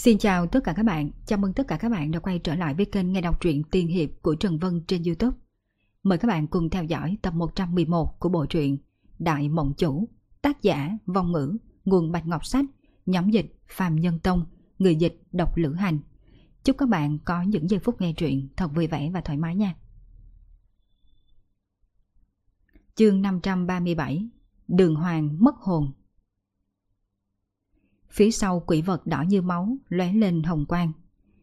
Xin chào tất cả các bạn, chào mừng tất cả các bạn đã quay trở lại với kênh nghe đọc truyện tiên hiệp của Trần Vân trên Youtube. Mời các bạn cùng theo dõi tập 111 của bộ truyện Đại Mộng Chủ, tác giả Vong Ngữ, nguồn Bạch Ngọc Sách, nhóm dịch Phạm Nhân Tông, người dịch Độc Lữ Hành. Chúc các bạn có những giây phút nghe truyện thật vui vẻ và thoải mái nha. Chương 537 Đường Hoàng mất hồn Phía sau quỷ vật đỏ như máu lóe lên hồng quang.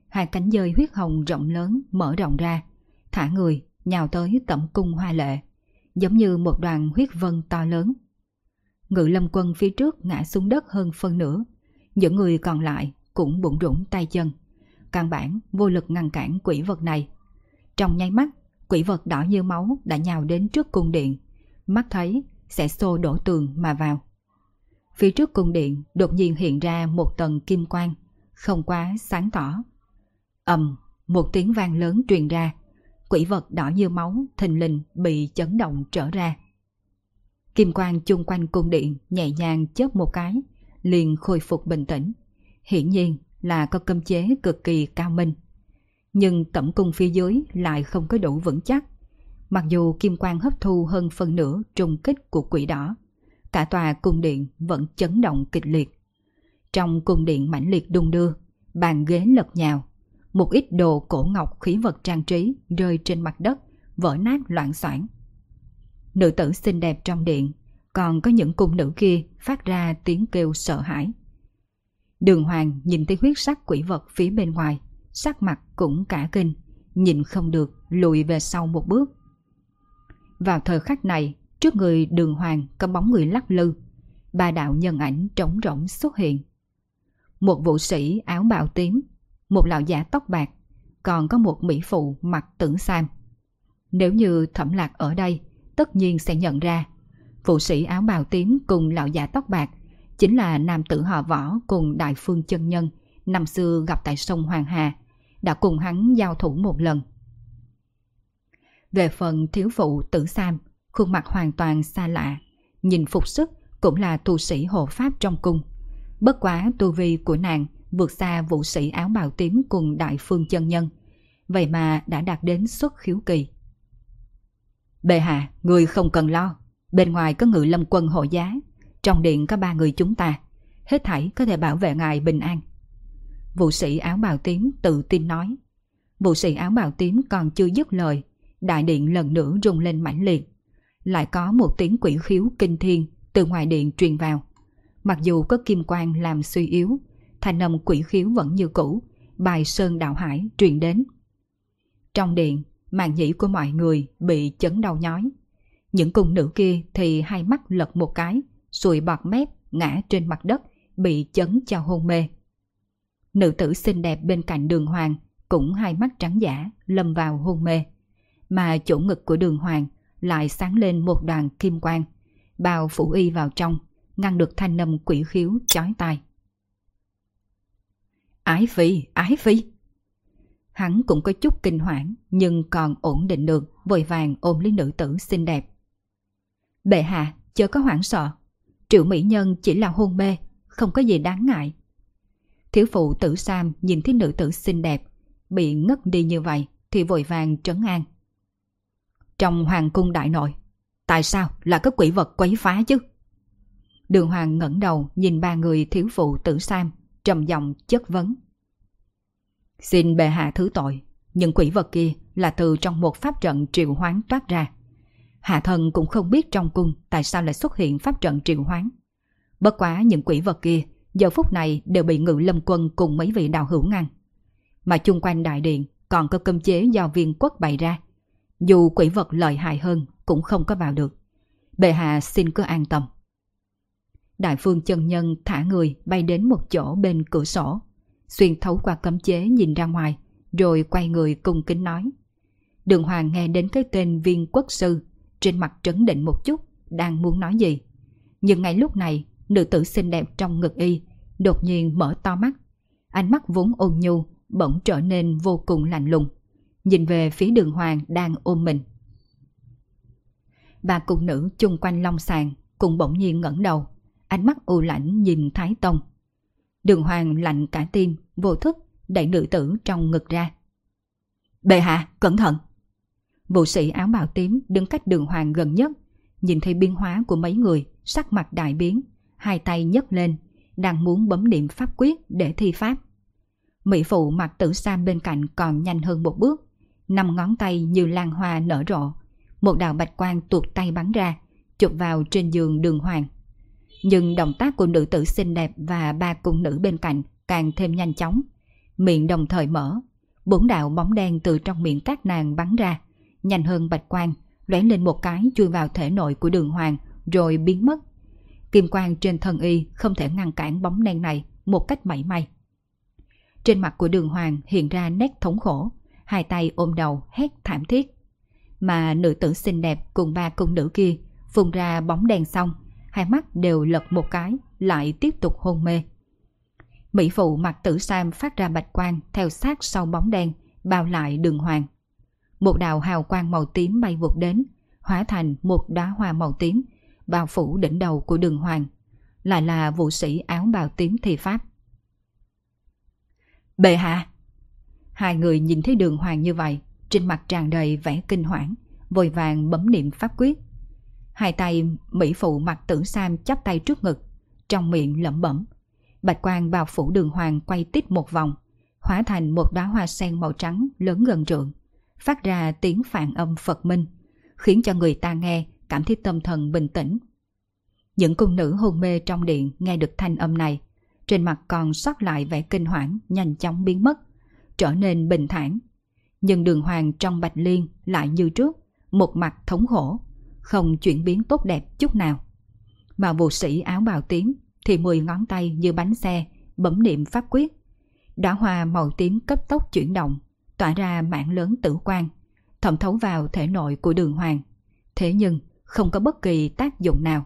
Hai cánh dơi huyết hồng rộng lớn mở rộng ra, thả người nhào tới tẩm cung hoa lệ, giống như một đoàn huyết vân to lớn. Ngự lâm quân phía trước ngã xuống đất hơn phân nửa, những người còn lại cũng bụng rủng tay chân. Căn bản vô lực ngăn cản quỷ vật này. Trong nháy mắt, quỷ vật đỏ như máu đã nhào đến trước cung điện. Mắt thấy sẽ xô đổ tường mà vào. Phía trước cung điện đột nhiên hiện ra một tầng kim quang, không quá sáng tỏ. ầm, một tiếng vang lớn truyền ra, quỷ vật đỏ như máu thình lình bị chấn động trở ra. Kim quang chung quanh cung điện nhẹ nhàng chớp một cái, liền khôi phục bình tĩnh. Hiển nhiên là có cơm chế cực kỳ cao minh. Nhưng tổng cung phía dưới lại không có đủ vững chắc. Mặc dù kim quang hấp thu hơn phần nửa trùng kích của quỷ đỏ, cả tòa cung điện vẫn chấn động kịch liệt. Trong cung điện mãnh liệt đung đưa, bàn ghế lật nhào, một ít đồ cổ ngọc khí vật trang trí rơi trên mặt đất, vỡ nát loạn xoảng. Nữ tử xinh đẹp trong điện, còn có những cung nữ kia phát ra tiếng kêu sợ hãi. Đường Hoàng nhìn thấy huyết sắc quỷ vật phía bên ngoài, sắc mặt cũng cả kinh, nhìn không được lùi về sau một bước. Vào thời khắc này, Trước người đường hoàng có bóng người lắc lư. Ba đạo nhân ảnh trống rỗng xuất hiện. Một vũ sĩ áo bào tím, một lão giả tóc bạc, còn có một mỹ phụ mặc tử sam. Nếu như thẩm lạc ở đây, tất nhiên sẽ nhận ra. Vũ sĩ áo bào tím cùng lão giả tóc bạc chính là nam tử họ võ cùng đại phương chân nhân năm xưa gặp tại sông Hoàng Hà, đã cùng hắn giao thủ một lần. Về phần thiếu phụ tử Sam, khuôn mặt hoàn toàn xa lạ. Nhìn phục sức cũng là tu sĩ hộ pháp trong cung. Bất quá tu vi của nàng vượt xa vũ sĩ áo bào tím cùng đại phương chân nhân. Vậy mà đã đạt đến xuất khiếu kỳ. Bệ hạ, người không cần lo. Bên ngoài có ngự lâm quân hộ giá. Trong điện có ba người chúng ta. Hết thảy có thể bảo vệ ngài bình an. Vũ sĩ áo bào tím tự tin nói. Vũ sĩ áo bào tím còn chưa dứt lời. Đại điện lần nữa rung lên mãnh liệt lại có một tiếng quỷ khiếu kinh thiên từ ngoài điện truyền vào. Mặc dù có kim quang làm suy yếu, thanh âm quỷ khiếu vẫn như cũ, bài sơn đạo hải truyền đến. Trong điện, màn nhĩ của mọi người bị chấn đau nhói. Những cung nữ kia thì hai mắt lật một cái, sùi bọt mép, ngã trên mặt đất, bị chấn cho hôn mê. Nữ tử xinh đẹp bên cạnh đường hoàng cũng hai mắt trắng giả, lâm vào hôn mê. Mà chỗ ngực của đường hoàng lại sáng lên một đoàn kim quang, bao phủ y vào trong, ngăn được thanh âm quỷ khiếu chói tai. Ái phi, ái phi! Hắn cũng có chút kinh hoảng, nhưng còn ổn định được, vội vàng ôm lấy nữ tử xinh đẹp. Bệ hạ, chớ có hoảng sợ. Triệu mỹ nhân chỉ là hôn mê, không có gì đáng ngại. Thiếu phụ tử Sam nhìn thấy nữ tử xinh đẹp, bị ngất đi như vậy thì vội vàng trấn an. Trong hoàng cung đại nội, tại sao là có quỷ vật quấy phá chứ? Đường hoàng ngẩng đầu nhìn ba người thiếu phụ tử Sam, trầm giọng chất vấn. Xin bệ hạ thứ tội, những quỷ vật kia là từ trong một pháp trận triệu hoán toát ra. Hạ thần cũng không biết trong cung tại sao lại xuất hiện pháp trận triệu hoán. Bất quá những quỷ vật kia giờ phút này đều bị ngự lâm quân cùng mấy vị đạo hữu ngăn. Mà chung quanh đại điện còn có cơm chế do viên quốc bày ra. Dù quỷ vật lợi hại hơn cũng không có vào được. Bệ hạ xin cứ an tâm. Đại phương chân nhân thả người bay đến một chỗ bên cửa sổ, xuyên thấu qua cấm chế nhìn ra ngoài, rồi quay người cung kính nói. Đường Hoàng nghe đến cái tên viên quốc sư, trên mặt trấn định một chút, đang muốn nói gì. Nhưng ngay lúc này, nữ tử xinh đẹp trong ngực y, đột nhiên mở to mắt. Ánh mắt vốn ôn nhu, bỗng trở nên vô cùng lạnh lùng nhìn về phía đường hoàng đang ôm mình. Ba cung nữ chung quanh long sàng cũng bỗng nhiên ngẩng đầu, ánh mắt u lãnh nhìn Thái Tông. Đường hoàng lạnh cả tim, vô thức, đẩy nữ tử trong ngực ra. Bệ hạ, cẩn thận! Vũ sĩ áo bào tím đứng cách đường hoàng gần nhất, nhìn thấy biến hóa của mấy người, sắc mặt đại biến, hai tay nhấc lên, đang muốn bấm niệm pháp quyết để thi pháp. Mỹ phụ mặc tử sam bên cạnh còn nhanh hơn một bước, năm ngón tay như lan hoa nở rộ, một đạo bạch quang tuột tay bắn ra, chụp vào trên giường đường hoàng. Nhưng động tác của nữ tử xinh đẹp và ba cung nữ bên cạnh càng thêm nhanh chóng. Miệng đồng thời mở, bốn đạo bóng đen từ trong miệng các nàng bắn ra, nhanh hơn bạch quang, lóe lên một cái chui vào thể nội của đường hoàng rồi biến mất. Kim quang trên thân y không thể ngăn cản bóng đen này một cách mảy may. Trên mặt của đường hoàng hiện ra nét thống khổ, hai tay ôm đầu hét thảm thiết. Mà nữ tử xinh đẹp cùng ba cung nữ kia phun ra bóng đèn xong, hai mắt đều lật một cái, lại tiếp tục hôn mê. Mỹ phụ mặt tử sam phát ra bạch quang theo sát sau bóng đen, bao lại đường hoàng. Một đạo hào quang màu tím bay vụt đến, hóa thành một đóa hoa màu tím, bao phủ đỉnh đầu của đường hoàng. Lại là vũ sĩ áo bào tím thi pháp. Bệ hạ! Hai người nhìn thấy đường hoàng như vậy, trên mặt tràn đầy vẻ kinh hoảng, vội vàng bấm niệm pháp quyết. Hai tay Mỹ phụ mặt tử sam chắp tay trước ngực, trong miệng lẩm bẩm. Bạch quang bao phủ đường hoàng quay tít một vòng, hóa thành một đóa hoa sen màu trắng lớn gần trượng, phát ra tiếng phản âm Phật minh, khiến cho người ta nghe cảm thấy tâm thần bình tĩnh. Những cung nữ hôn mê trong điện nghe được thanh âm này, trên mặt còn sót lại vẻ kinh hoảng nhanh chóng biến mất, trở nên bình thản. Nhưng đường hoàng trong bạch liên lại như trước, một mặt thống khổ, không chuyển biến tốt đẹp chút nào. Mà vụ sĩ áo bào tím thì mười ngón tay như bánh xe, bấm niệm pháp quyết. Đóa hoa màu tím cấp tốc chuyển động, tỏa ra mảng lớn tử quang, thẩm thấu vào thể nội của đường hoàng. Thế nhưng không có bất kỳ tác dụng nào.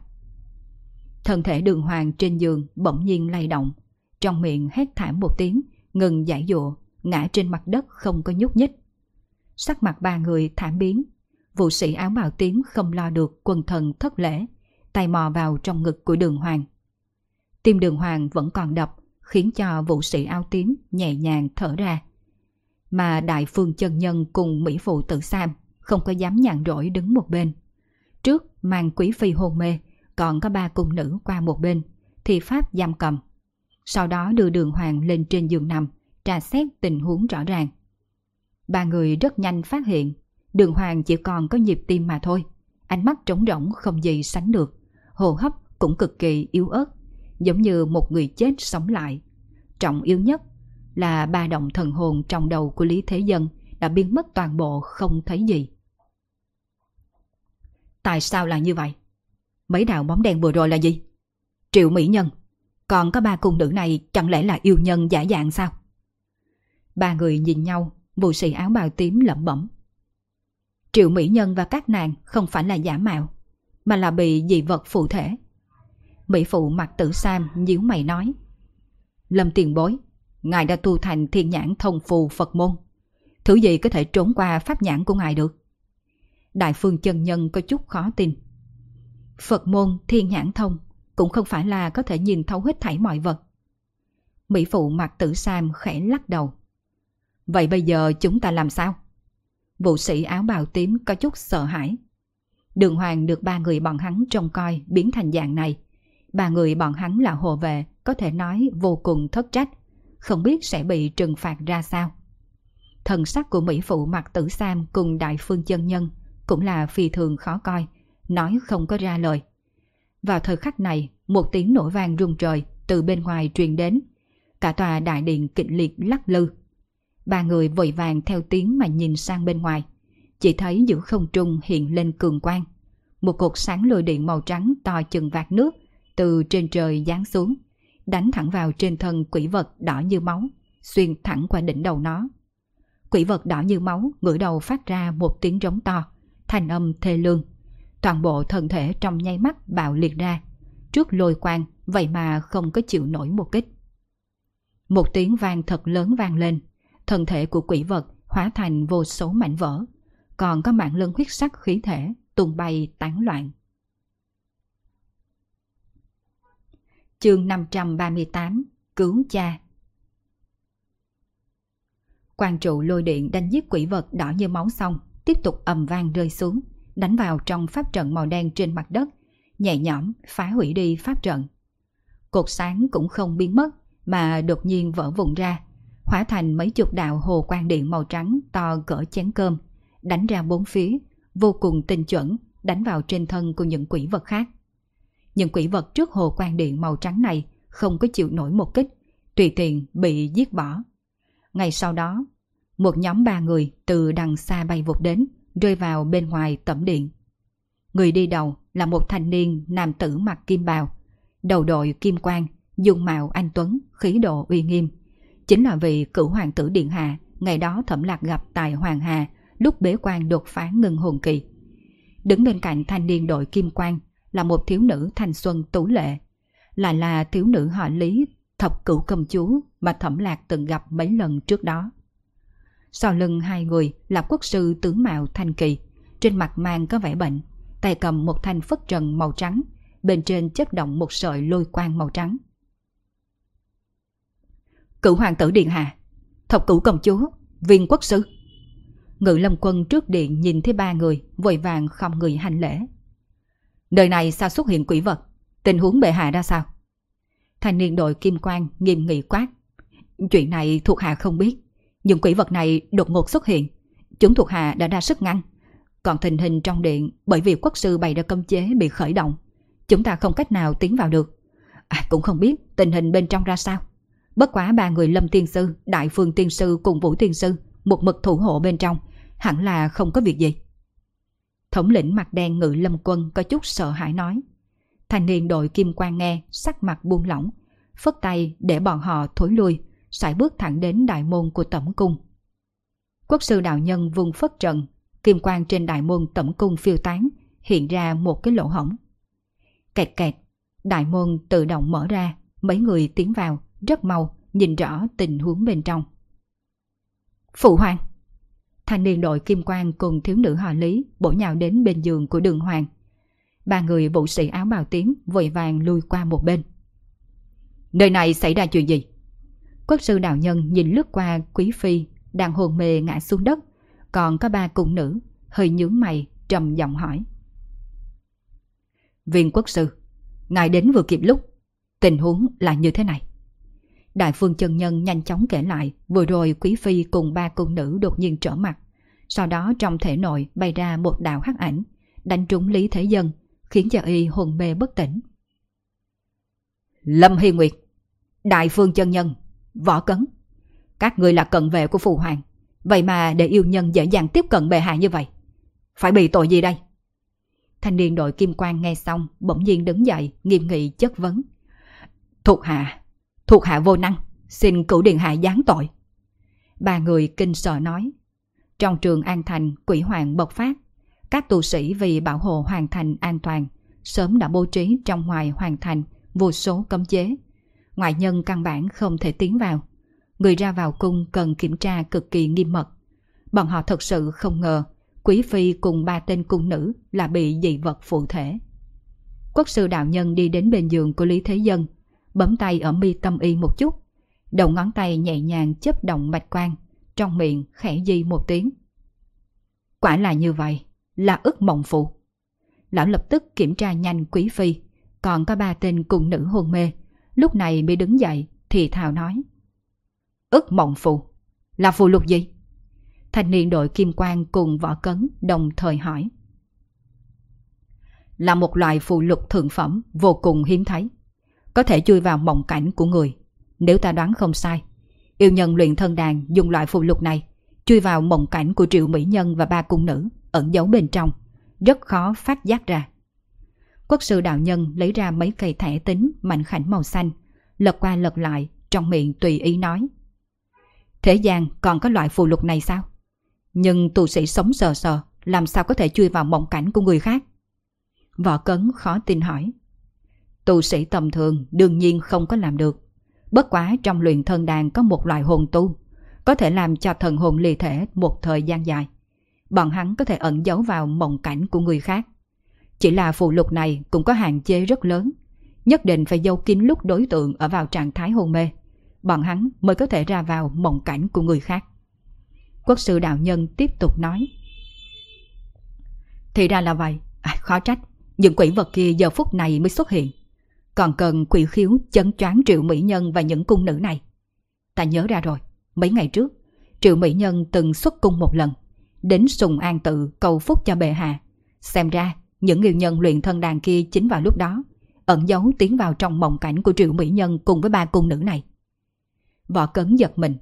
Thân thể đường hoàng trên giường bỗng nhiên lay động, trong miệng hét thảm một tiếng, ngừng giải dụa, ngã trên mặt đất không có nhúc nhích. Sắc mặt ba người thảm biến, vụ sĩ áo bào tím không lo được quần thần thất lễ, tay mò vào trong ngực của đường hoàng. Tim đường hoàng vẫn còn đập, khiến cho vũ sĩ áo tím nhẹ nhàng thở ra. Mà đại phương chân nhân cùng Mỹ phụ tự Sam không có dám nhàn rỗi đứng một bên. Trước mang quý phi hôn mê, còn có ba cung nữ qua một bên, thì Pháp giam cầm. Sau đó đưa đường hoàng lên trên giường nằm, tra xét tình huống rõ ràng. Ba người rất nhanh phát hiện, đường hoàng chỉ còn có nhịp tim mà thôi. Ánh mắt trống rỗng không gì sánh được, hô hấp cũng cực kỳ yếu ớt, giống như một người chết sống lại. Trọng yếu nhất là ba động thần hồn trong đầu của Lý Thế Dân đã biến mất toàn bộ không thấy gì. Tại sao là như vậy? Mấy đạo bóng đen vừa rồi là gì? Triệu Mỹ Nhân. Còn có ba cung nữ này chẳng lẽ là yêu nhân giả dạng sao? Ba người nhìn nhau, vụ sĩ áo bào tím lẩm bẩm. Triệu Mỹ Nhân và các nàng không phải là giả mạo, mà là bị dị vật phụ thể. Mỹ phụ mặt tử sam nhíu mày nói. Lâm tiền bối, ngài đã tu thành thiên nhãn thông phù Phật môn. Thứ gì có thể trốn qua pháp nhãn của ngài được? Đại phương chân nhân có chút khó tin. Phật môn thiên nhãn thông cũng không phải là có thể nhìn thấu hết thảy mọi vật. Mỹ phụ mặt tử sam khẽ lắc đầu. Vậy bây giờ chúng ta làm sao? Vũ sĩ áo bào tím có chút sợ hãi. Đường hoàng được ba người bọn hắn trông coi biến thành dạng này. Ba người bọn hắn là hồ vệ, có thể nói vô cùng thất trách, không biết sẽ bị trừng phạt ra sao. Thần sắc của Mỹ phụ mặt tử sam cùng đại phương chân nhân cũng là phi thường khó coi, nói không có ra lời. Vào thời khắc này, một tiếng nổ vang rung trời từ bên ngoài truyền đến. Cả tòa đại điện kịch liệt lắc lư. Ba người vội vàng theo tiếng mà nhìn sang bên ngoài. Chỉ thấy giữa không trung hiện lên cường quang. Một cột sáng lôi điện màu trắng to chừng vạt nước từ trên trời giáng xuống, đánh thẳng vào trên thân quỷ vật đỏ như máu, xuyên thẳng qua đỉnh đầu nó. Quỷ vật đỏ như máu ngửa đầu phát ra một tiếng rống to, thành âm thê lương. Toàn bộ thân thể trong nháy mắt bạo liệt ra, trước lôi quang vậy mà không có chịu nổi một kích. Một tiếng vang thật lớn vang lên, thân thể của quỷ vật hóa thành vô số mảnh vỡ, còn có mạng lân huyết sắc khí thể tung bay tán loạn. Chương 538 cứu cha. Quan trụ lôi điện đánh giết quỷ vật đỏ như máu xong, tiếp tục ầm vang rơi xuống, đánh vào trong pháp trận màu đen trên mặt đất, nhẹ nhõm phá hủy đi pháp trận. Cột sáng cũng không biến mất, mà đột nhiên vỡ vụn ra, hóa thành mấy chục đạo hồ quang điện màu trắng to cỡ chén cơm, đánh ra bốn phía, vô cùng tinh chuẩn, đánh vào trên thân của những quỷ vật khác. Những quỷ vật trước hồ quang điện màu trắng này không có chịu nổi một kích, tùy tiện bị giết bỏ. ngay sau đó, một nhóm ba người từ đằng xa bay vụt đến, rơi vào bên ngoài tẩm điện. Người đi đầu là một thanh niên nam tử mặc kim bào, đầu đội kim quang, dung mạo anh Tuấn, khí độ uy nghiêm. Chính là vì cựu hoàng tử Điện Hạ, ngày đó thẩm lạc gặp tại Hoàng Hà, lúc bế quan đột phá ngưng hồn kỳ. Đứng bên cạnh thanh niên đội kim quang là một thiếu nữ thanh xuân tú lệ, lại là thiếu nữ họ Lý thập cửu công chúa mà thẩm lạc từng gặp mấy lần trước đó. Sau lưng hai người là quốc sư tướng mạo thanh kỳ, trên mặt mang có vẻ bệnh, tay cầm một thanh phất trần màu trắng, bên trên chất động một sợi lôi quang màu trắng. Cựu hoàng tử điện hạ, thập cửu công chúa, viên quốc sư. Ngự lâm quân trước điện nhìn thấy ba người, vội vàng không người hành lễ. nơi này sao xuất hiện quỷ vật? Tình huống bệ hạ ra sao? Thanh niên đội kim quang nghiêm nghị quát. Chuyện này thuộc hạ không biết. Những quỷ vật này đột ngột xuất hiện. Chúng thuộc hạ đã ra sức ngăn. Còn tình hình trong điện bởi vì quốc sư bày ra cấm chế bị khởi động. Chúng ta không cách nào tiến vào được. À, cũng không biết tình hình bên trong ra sao. Bất quá ba người Lâm Tiên Sư, Đại Phương Tiên Sư cùng Vũ Tiên Sư một mực thủ hộ bên trong, hẳn là không có việc gì. Thống lĩnh mặt đen ngự lâm quân có chút sợ hãi nói. Thanh niên đội kim quang nghe, sắc mặt buông lỏng, phất tay để bọn họ thối lui, sải bước thẳng đến đại môn của tẩm cung. Quốc sư đạo nhân vùng phất trận, kim quang trên đại môn tẩm cung phiêu tán, hiện ra một cái lỗ hổng. Kẹt kẹt, đại môn tự động mở ra, mấy người tiến vào, rất mau, nhìn rõ tình huống bên trong. Phụ hoàng! Thanh niên đội kim quang cùng thiếu nữ họ Lý bổ nhào đến bên giường của đường hoàng. Ba người vũ sĩ áo bào tím vội vàng lui qua một bên. Nơi này xảy ra chuyện gì? Quốc sư đạo nhân nhìn lướt qua quý phi đang hồn mê ngã xuống đất, còn có ba cung nữ hơi nhướng mày trầm giọng hỏi. Viên quốc sư, ngài đến vừa kịp lúc, tình huống là như thế này. Đại phương chân nhân nhanh chóng kể lại vừa rồi quý phi cùng ba cung nữ đột nhiên trở mặt. Sau đó trong thể nội bay ra một đạo hắc ảnh, đánh trúng Lý Thế Dân, khiến cho y hồn mê bất tỉnh. Lâm Hy Nguyệt, Đại phương chân nhân, võ cấn. Các người là cận vệ của phù hoàng, vậy mà để yêu nhân dễ dàng tiếp cận bệ hạ như vậy. Phải bị tội gì đây? Thanh niên đội kim quang nghe xong bỗng nhiên đứng dậy nghiêm nghị chất vấn. Thuộc hạ Thuộc hạ vô năng, xin cửu điện hạ giáng tội. Ba người kinh sợ nói. Trong trường An Thành, quỷ hoàng bộc phát. Các tu sĩ vì bảo hộ hoàn thành an toàn, sớm đã bố trí trong ngoài hoàn thành vô số cấm chế. Ngoại nhân căn bản không thể tiến vào. Người ra vào cung cần kiểm tra cực kỳ nghiêm mật. Bọn họ thật sự không ngờ Quý Phi cùng ba tên cung nữ là bị dị vật phụ thể. Quốc sư đạo nhân đi đến bên giường của Lý Thế Dân, bấm tay ở mi tâm y một chút. Đầu ngón tay nhẹ nhàng chấp động bạch quan, trong miệng khẽ di một tiếng. Quả là như vậy, là ức mộng phụ. Lão lập tức kiểm tra nhanh quý phi, còn có ba tên cùng nữ hôn mê. Lúc này mới đứng dậy, thì thào nói. Ức mộng phụ, là phù lục gì? Thanh niên đội kim quang cùng võ cấn đồng thời hỏi. Là một loại phù lục thượng phẩm vô cùng hiếm thấy có thể chui vào mộng cảnh của người. Nếu ta đoán không sai, yêu nhân luyện thân đàn dùng loại phù lục này chui vào mộng cảnh của triệu mỹ nhân và ba cung nữ ẩn giấu bên trong, rất khó phát giác ra. Quốc sư đạo nhân lấy ra mấy cây thẻ tính mạnh khảnh màu xanh, lật qua lật lại, trong miệng tùy ý nói. Thế gian còn có loại phù lục này sao? Nhưng tu sĩ sống sờ sờ, làm sao có thể chui vào mộng cảnh của người khác? Võ cấn khó tin hỏi. Tu sĩ tầm thường đương nhiên không có làm được. Bất quá trong luyện thân đàn có một loại hồn tu, có thể làm cho thần hồn ly thể một thời gian dài. Bọn hắn có thể ẩn giấu vào mộng cảnh của người khác. Chỉ là phụ lục này cũng có hạn chế rất lớn. Nhất định phải giấu kín lúc đối tượng ở vào trạng thái hôn mê, bọn hắn mới có thể ra vào mộng cảnh của người khác. Quốc sư đạo nhân tiếp tục nói. Thì ra là vậy, à, khó trách, những quỷ vật kia giờ phút này mới xuất hiện. Còn cần quỷ khiếu chấn choáng triệu mỹ nhân và những cung nữ này. Ta nhớ ra rồi, mấy ngày trước, triệu mỹ nhân từng xuất cung một lần, đến sùng an tự cầu phúc cho bệ hạ. Xem ra, những yêu nhân luyện thân đàn kia chính vào lúc đó, ẩn giấu tiến vào trong mộng cảnh của triệu mỹ nhân cùng với ba cung nữ này. Võ cấn giật mình.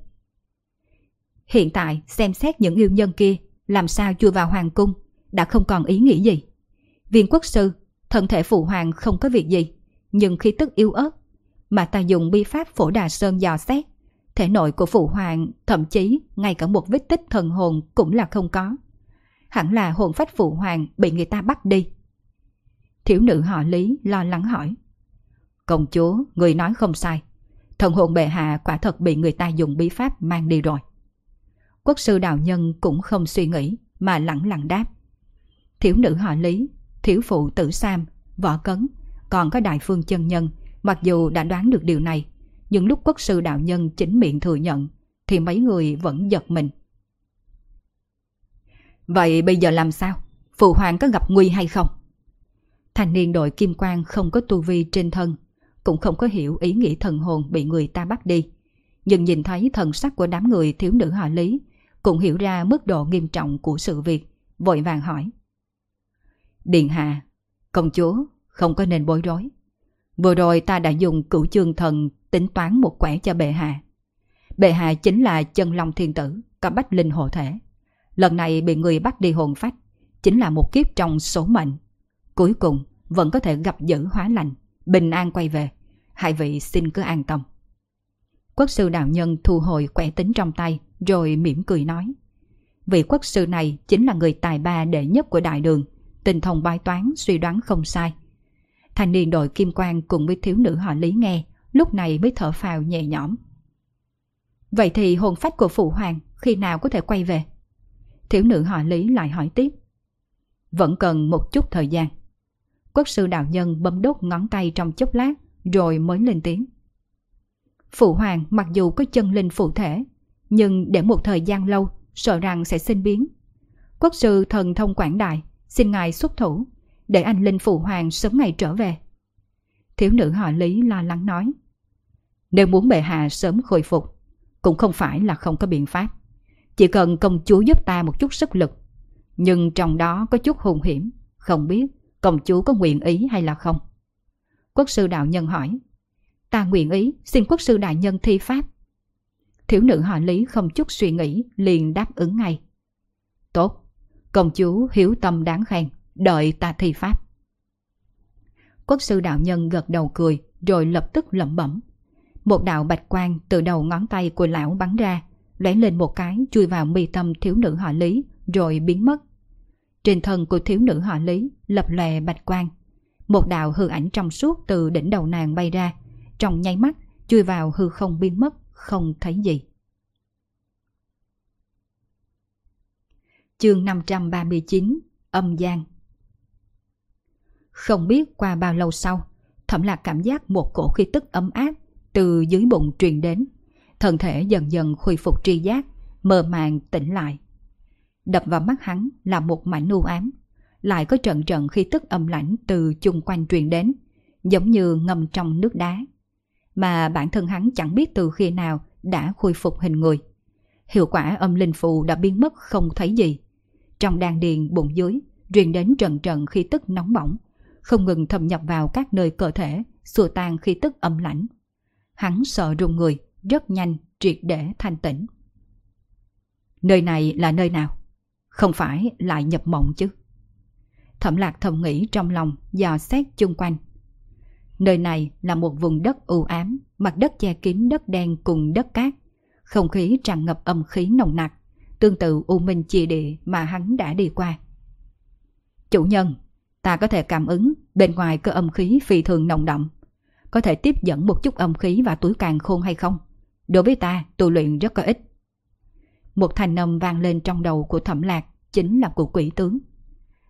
Hiện tại xem xét những yêu nhân kia làm sao chui vào hoàng cung đã không còn ý nghĩ gì. Viên quốc sư, thân thể phụ hoàng không có việc gì, nhưng khi tức yếu ớt, mà ta dùng bi pháp phổ đà sơn dò xét, thể nội của phụ hoàng thậm chí ngay cả một vết tích thần hồn cũng là không có. Hẳn là hồn phách phụ hoàng bị người ta bắt đi. Thiếu nữ họ Lý lo lắng hỏi. Công chúa, người nói không sai. Thần hồn bệ hạ quả thật bị người ta dùng bí pháp mang đi rồi. Quốc sư đạo nhân cũng không suy nghĩ mà lặng lặng đáp. Thiếu nữ họ Lý, thiếu phụ tử Sam, võ cấn, còn có đại phương chân nhân, mặc dù đã đoán được điều này, nhưng lúc quốc sư đạo nhân chính miệng thừa nhận, thì mấy người vẫn giật mình. Vậy bây giờ làm sao? Phụ hoàng có gặp nguy hay không? Thanh niên đội kim quang không có tu vi trên thân, cũng không có hiểu ý nghĩ thần hồn bị người ta bắt đi. Nhưng nhìn thấy thần sắc của đám người thiếu nữ họ Lý, cũng hiểu ra mức độ nghiêm trọng của sự việc, vội vàng hỏi. Điện hạ, công chúa, không có nên bối rối. Vừa rồi ta đã dùng cửu chương thần tính toán một quẻ cho bệ hạ. Bệ hạ chính là chân long thiên tử, có bách linh hộ thể. Lần này bị người bắt đi hồn phách, chính là một kiếp trong số mệnh. Cuối cùng, vẫn có thể gặp dữ hóa lành, bình an quay về. Hai vị xin cứ an tâm. Quốc sư đạo nhân thu hồi quẻ tính trong tay, rồi mỉm cười nói. Vị quốc sư này chính là người tài ba đệ nhất của đại đường, tình thông bài toán suy đoán không sai. Thanh niên đội kim quang cùng với thiếu nữ họ Lý nghe, lúc này mới thở phào nhẹ nhõm. Vậy thì hồn phách của phụ hoàng khi nào có thể quay về? Thiếu nữ họ Lý lại hỏi tiếp. Vẫn cần một chút thời gian. Quốc sư đạo nhân bấm đốt ngón tay trong chốc lát rồi mới lên tiếng. Phụ hoàng mặc dù có chân linh phụ thể, nhưng để một thời gian lâu sợ rằng sẽ sinh biến. Quốc sư thần thông quảng đại, xin ngài xuất thủ, để anh linh phụ hoàng sớm ngày trở về. Thiếu nữ họ Lý lo lắng nói. Nếu muốn bệ hạ sớm khôi phục, cũng không phải là không có biện pháp. Chỉ cần công chúa giúp ta một chút sức lực. Nhưng trong đó có chút hùng hiểm, không biết công chúa có nguyện ý hay là không. Quốc sư đạo nhân hỏi. Ta nguyện ý xin quốc sư đại nhân thi pháp. Thiếu nữ họ Lý không chút suy nghĩ liền đáp ứng ngay. Tốt, công chúa hiếu tâm đáng khen, đợi ta thi pháp. Quốc sư đạo nhân gật đầu cười rồi lập tức lẩm bẩm. Một đạo bạch quang từ đầu ngón tay của lão bắn ra, lóe lên một cái chui vào mi tâm thiếu nữ họ Lý rồi biến mất. Trên thân của thiếu nữ họ Lý lập lòe bạch quang. Một đạo hư ảnh trong suốt từ đỉnh đầu nàng bay ra, trong nháy mắt chui vào hư không biến mất, không thấy gì. Chương 539 Âm Giang không biết qua bao lâu sau, thẩm lạc cảm giác một cổ khí tức ấm áp từ dưới bụng truyền đến. Thân thể dần dần khôi phục tri giác, mơ màng tỉnh lại. Đập vào mắt hắn là một mảnh u ám, lại có trận trận khí tức âm lãnh từ chung quanh truyền đến, giống như ngâm trong nước đá. Mà bản thân hắn chẳng biết từ khi nào đã khôi phục hình người. Hiệu quả âm linh phù đã biến mất không thấy gì. Trong đan điền bụng dưới, truyền đến trận trận khí tức nóng bỏng, không ngừng thâm nhập vào các nơi cơ thể, xua tan khí tức âm lãnh. Hắn sợ run người, rất nhanh, triệt để thanh tĩnh. Nơi này là nơi nào? Không phải lại nhập mộng chứ? Thẩm lạc thầm nghĩ trong lòng, dò xét chung quanh. Nơi này là một vùng đất u ám, mặt đất che kín đất đen cùng đất cát. Không khí tràn ngập âm khí nồng nặc, tương tự u minh chia địa mà hắn đã đi qua. Chủ nhân, ta có thể cảm ứng bên ngoài cơ âm khí phi thường nồng đậm. Có thể tiếp dẫn một chút âm khí vào túi càng khôn hay không? Đối với ta, tu luyện rất có ích. Một thanh âm vang lên trong đầu của thẩm lạc, chính là của quỷ tướng.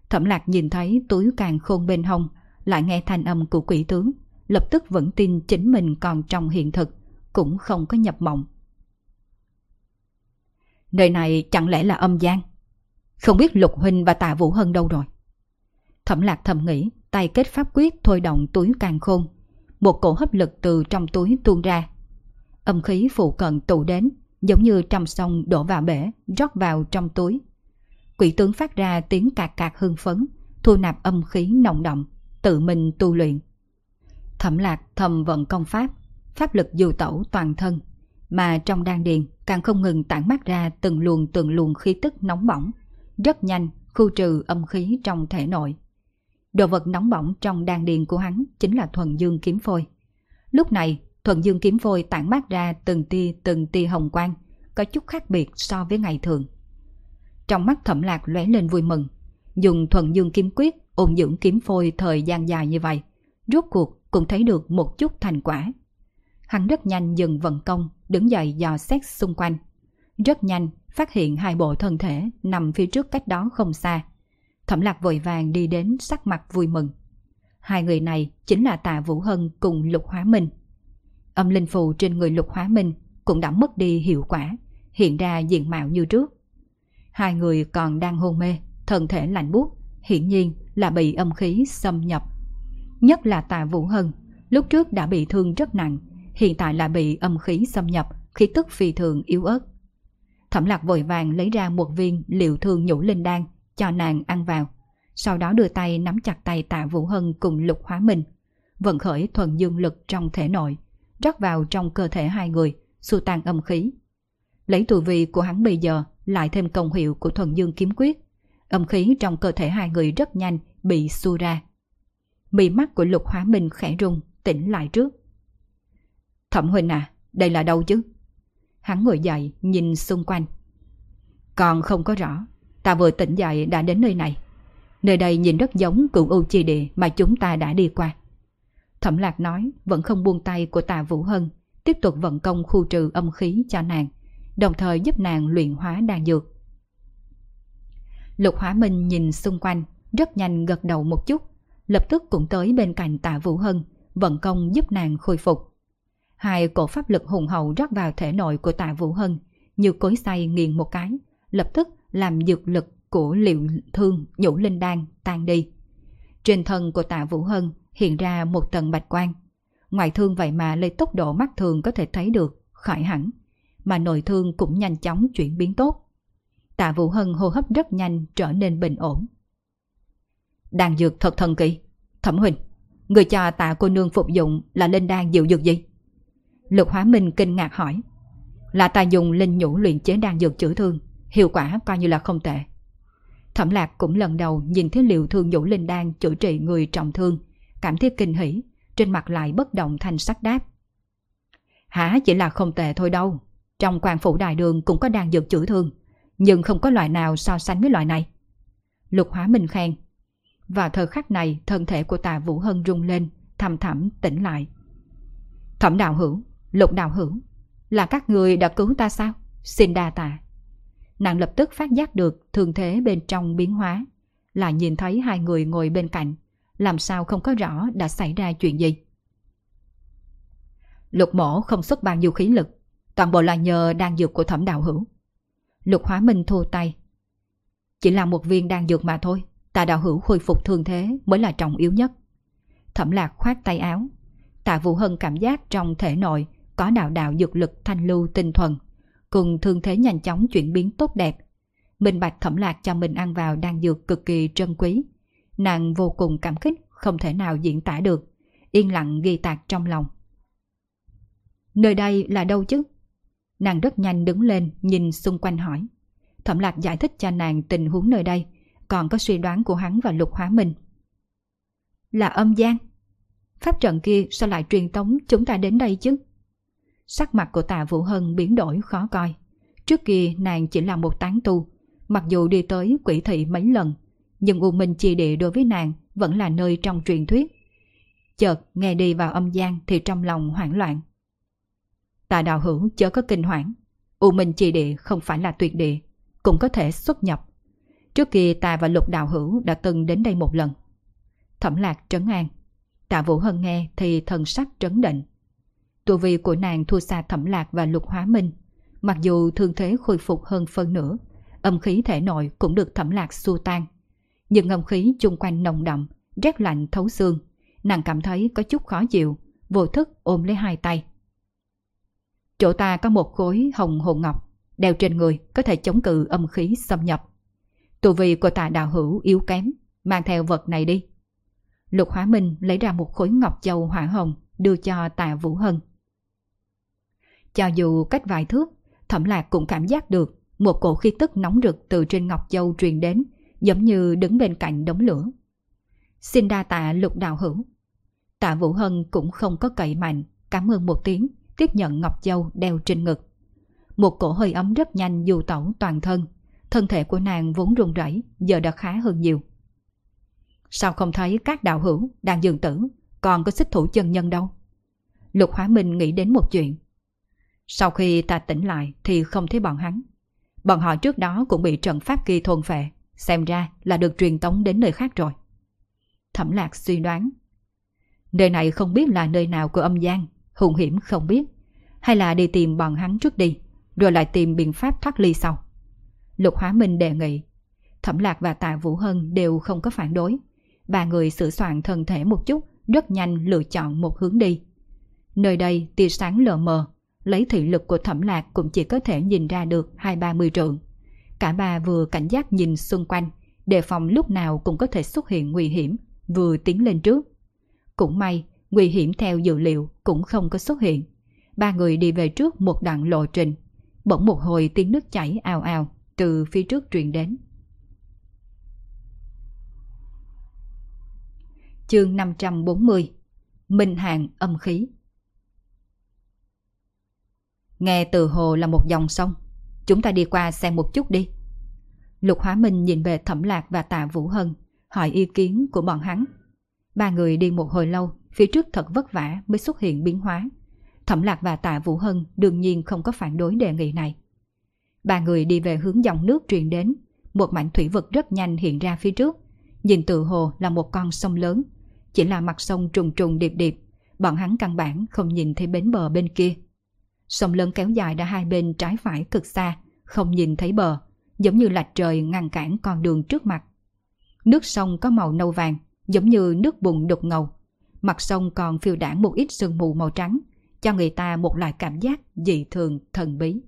Thẩm lạc nhìn thấy túi càng khôn bên hông, lại nghe thanh âm của quỷ tướng, lập tức vẫn tin chính mình còn trong hiện thực, cũng không có nhập mộng. Nơi này chẳng lẽ là âm gian? Không biết Lục Huynh và Tạ Vũ Hân đâu rồi? Thẩm lạc thầm nghĩ, tay kết pháp quyết thôi động túi càng khôn. Một cổ hấp lực từ trong túi tuôn ra. Âm khí phụ cận tụ đến, giống như trong sông đổ vào bể, rót vào trong túi. Quỷ tướng phát ra tiếng cạc cạc hưng phấn, thu nạp âm khí nồng động, tự mình tu luyện. Thẩm lạc thầm vận công pháp, pháp lực dù tẩu toàn thân, mà trong đan điền càng không ngừng tản mát ra từng luồng từng luồng khí tức nóng bỏng, rất nhanh khu trừ âm khí trong thể nội. Đồ vật nóng bỏng trong đan điền của hắn chính là thuần dương kiếm phôi. Lúc này, thuần dương kiếm phôi tản mát ra từng tia từng tia hồng quang, có chút khác biệt so với ngày thường. Trong mắt thẩm lạc lóe lên vui mừng, dùng thuần dương kiếm quyết ôn dưỡng kiếm phôi thời gian dài như vậy, rốt cuộc cũng thấy được một chút thành quả. Hắn rất nhanh dừng vận công, đứng dậy dò xét xung quanh. Rất nhanh, phát hiện hai bộ thân thể nằm phía trước cách đó không xa. Thẩm lạc vội vàng đi đến sắc mặt vui mừng. Hai người này chính là Tạ Vũ Hân cùng Lục Hóa Minh. Âm linh phù trên người Lục Hóa Minh cũng đã mất đi hiệu quả, hiện ra diện mạo như trước. Hai người còn đang hôn mê, thân thể lạnh buốt, hiển nhiên là bị âm khí xâm nhập. Nhất là Tạ Vũ Hân, lúc trước đã bị thương rất nặng, hiện tại là bị âm khí xâm nhập, khí tức phi thường yếu ớt. Thẩm lạc vội vàng lấy ra một viên liệu thương nhũ linh đan cho nàng ăn vào. Sau đó đưa tay nắm chặt tay tạ Vũ Hân cùng lục hóa minh. Vận khởi thuần dương lực trong thể nội, rót vào trong cơ thể hai người, xua tan âm khí. Lấy tù vị của hắn bây giờ lại thêm công hiệu của thuần dương kiếm quyết. Âm khí trong cơ thể hai người rất nhanh bị xua ra. Mì mắt của lục hóa minh khẽ rung, tỉnh lại trước. Thẩm huynh à, đây là đâu chứ? Hắn ngồi dậy, nhìn xung quanh. Còn không có rõ, ta vừa tỉnh dậy đã đến nơi này. Nơi đây nhìn rất giống cựu ưu chi địa mà chúng ta đã đi qua. Thẩm lạc nói, vẫn không buông tay của tà Vũ Hân, tiếp tục vận công khu trừ âm khí cho nàng, đồng thời giúp nàng luyện hóa đan dược. Lục Hóa Minh nhìn xung quanh, rất nhanh gật đầu một chút, lập tức cũng tới bên cạnh tạ Vũ Hân, vận công giúp nàng khôi phục. Hai cổ pháp lực hùng hậu rót vào thể nội của tạ Vũ Hân, như cối xay nghiền một cái, lập tức làm dược lực của liệu thương nhũ linh đan tan đi. Trên thân của tạ Vũ Hân hiện ra một tầng bạch quang. Ngoại thương vậy mà lấy tốc độ mắt thường có thể thấy được, khỏi hẳn. Mà nội thương cũng nhanh chóng chuyển biến tốt. Tạ Vũ Hân hô hấp rất nhanh trở nên bình ổn. Đan dược thật thần kỳ. Thẩm Huỳnh, người cho tạ cô nương phục dụng là linh đan diệu dược gì? Lục Hóa Minh kinh ngạc hỏi. Là ta dùng linh nhũ luyện chế đan dược chữa thương, hiệu quả coi như là không tệ. Thẩm Lạc cũng lần đầu nhìn thấy liệu thương Vũ linh đan chữa trị người trọng thương, cảm thấy kinh hỉ, trên mặt lại bất động thanh sắc đáp. Hả chỉ là không tệ thôi đâu, trong quan phủ đại đường cũng có đan dược chữa thương, nhưng không có loại nào so sánh với loại này. Lục Hóa Minh khen. Vào thời khắc này, thân thể của tà Vũ Hân rung lên, thầm thẳm tỉnh lại. Thẩm đạo hữu, Lục đạo hữu, là các người đã cứu ta sao? Xin đa tạ. Nàng lập tức phát giác được thường thế bên trong biến hóa, là nhìn thấy hai người ngồi bên cạnh, làm sao không có rõ đã xảy ra chuyện gì. Lục mổ không xuất bao nhiêu khí lực, toàn bộ là nhờ đan dược của thẩm đạo hữu. Lục hóa minh thua tay. Chỉ là một viên đan dược mà thôi, tạ đạo hữu khôi phục thương thế mới là trọng yếu nhất. Thẩm lạc khoát tay áo. Tạ Vũ Hân cảm giác trong thể nội có đạo đạo dược lực thanh lưu tinh thuần, cùng thương thế nhanh chóng chuyển biến tốt đẹp. Minh Bạch thẩm lạc cho mình ăn vào đang dược cực kỳ trân quý. Nàng vô cùng cảm kích, không thể nào diễn tả được, yên lặng ghi tạc trong lòng. Nơi đây là đâu chứ? Nàng rất nhanh đứng lên, nhìn xung quanh hỏi. Thẩm lạc giải thích cho nàng tình huống nơi đây, còn có suy đoán của hắn và lục hóa mình. Là âm gian. Pháp trận kia sao lại truyền tống chúng ta đến đây chứ? Sắc mặt của tạ Vũ Hân biến đổi khó coi. Trước kia nàng chỉ là một tán tu, mặc dù đi tới quỷ thị mấy lần, nhưng U Minh Chi Địa đối với nàng vẫn là nơi trong truyền thuyết. Chợt nghe đi vào âm gian thì trong lòng hoảng loạn. Tạ đạo hữu chớ có kinh hoảng. U Minh Chi Địa không phải là tuyệt địa, cũng có thể xuất nhập. Trước kia ta và lục đạo hữu đã từng đến đây một lần. Thẩm lạc trấn an. Tạ Vũ Hân nghe thì thần sắc trấn định tu vi của nàng thua xa thẩm lạc và lục hóa minh. Mặc dù thương thế khôi phục hơn phân nửa, âm khí thể nội cũng được thẩm lạc xua tan. Nhưng âm khí chung quanh nồng đậm, rét lạnh thấu xương. Nàng cảm thấy có chút khó chịu, vô thức ôm lấy hai tay. Chỗ ta có một khối hồng hồn ngọc, đeo trên người có thể chống cự âm khí xâm nhập. Tu vi của tạ đạo hữu yếu kém, mang theo vật này đi. Lục Hóa Minh lấy ra một khối ngọc châu hỏa hồng đưa cho tạ Vũ Hân. Cho dù cách vài thước, thẩm lạc cũng cảm giác được một cổ khí tức nóng rực từ trên ngọc châu truyền đến, giống như đứng bên cạnh đống lửa. Xin đa tạ lục đạo hữu. Tạ Vũ Hân cũng không có cậy mạnh, cảm ơn một tiếng, tiếp nhận ngọc châu đeo trên ngực. Một cổ hơi ấm rất nhanh dù tẩu toàn thân, thân thể của nàng vốn run rẩy giờ đã khá hơn nhiều. Sao không thấy các đạo hữu đang dường tử, còn có xích thủ chân nhân đâu? Lục Hóa Minh nghĩ đến một chuyện. Sau khi ta tỉnh lại thì không thấy bọn hắn. Bọn họ trước đó cũng bị trận pháp kỳ thôn phệ, xem ra là được truyền tống đến nơi khác rồi. Thẩm lạc suy đoán. Nơi này không biết là nơi nào của âm gian, hùng hiểm không biết. Hay là đi tìm bọn hắn trước đi, rồi lại tìm biện pháp thoát ly sau. Lục Hóa Minh đề nghị. Thẩm Lạc và Tạ Vũ Hân đều không có phản đối. Ba người sửa soạn thân thể một chút, rất nhanh lựa chọn một hướng đi. Nơi đây tia sáng lờ mờ, lấy thị lực của Thẩm Lạc cũng chỉ có thể nhìn ra được hai ba mươi trượng. Cả ba vừa cảnh giác nhìn xung quanh, đề phòng lúc nào cũng có thể xuất hiện nguy hiểm, vừa tiến lên trước. Cũng may, nguy hiểm theo dự liệu cũng không có xuất hiện. Ba người đi về trước một đoạn lộ trình. Bỗng một hồi tiếng nước chảy ào ào, từ phía trước truyền đến. Chương 540 Minh hạng âm khí Nghe từ hồ là một dòng sông Chúng ta đi qua xem một chút đi Lục Hóa Minh nhìn về Thẩm Lạc và Tạ Vũ Hân, Hỏi ý kiến của bọn hắn Ba người đi một hồi lâu, Phía trước thật vất vả mới xuất hiện biến hóa Thẩm Lạc và Tạ Vũ Hân đương nhiên không có phản đối đề nghị này Ba người đi về hướng dòng nước truyền đến. Một mảnh thủy vực rất nhanh hiện ra phía trước. Nhìn từ hồ là một con sông lớn. Chỉ là mặt sông trùng trùng điệp điệp. Bọn hắn căn bản không nhìn thấy bến bờ bên kia. Sông lớn kéo dài ra hai bên trái phải cực xa, không nhìn thấy bờ, giống như lạch trời ngăn cản con đường trước mặt. Nước sông có màu nâu vàng, giống như nước bùn đục ngầu. Mặt sông còn phiêu đảng một ít sương mù màu trắng, cho người ta một loại cảm giác dị thường thần bí.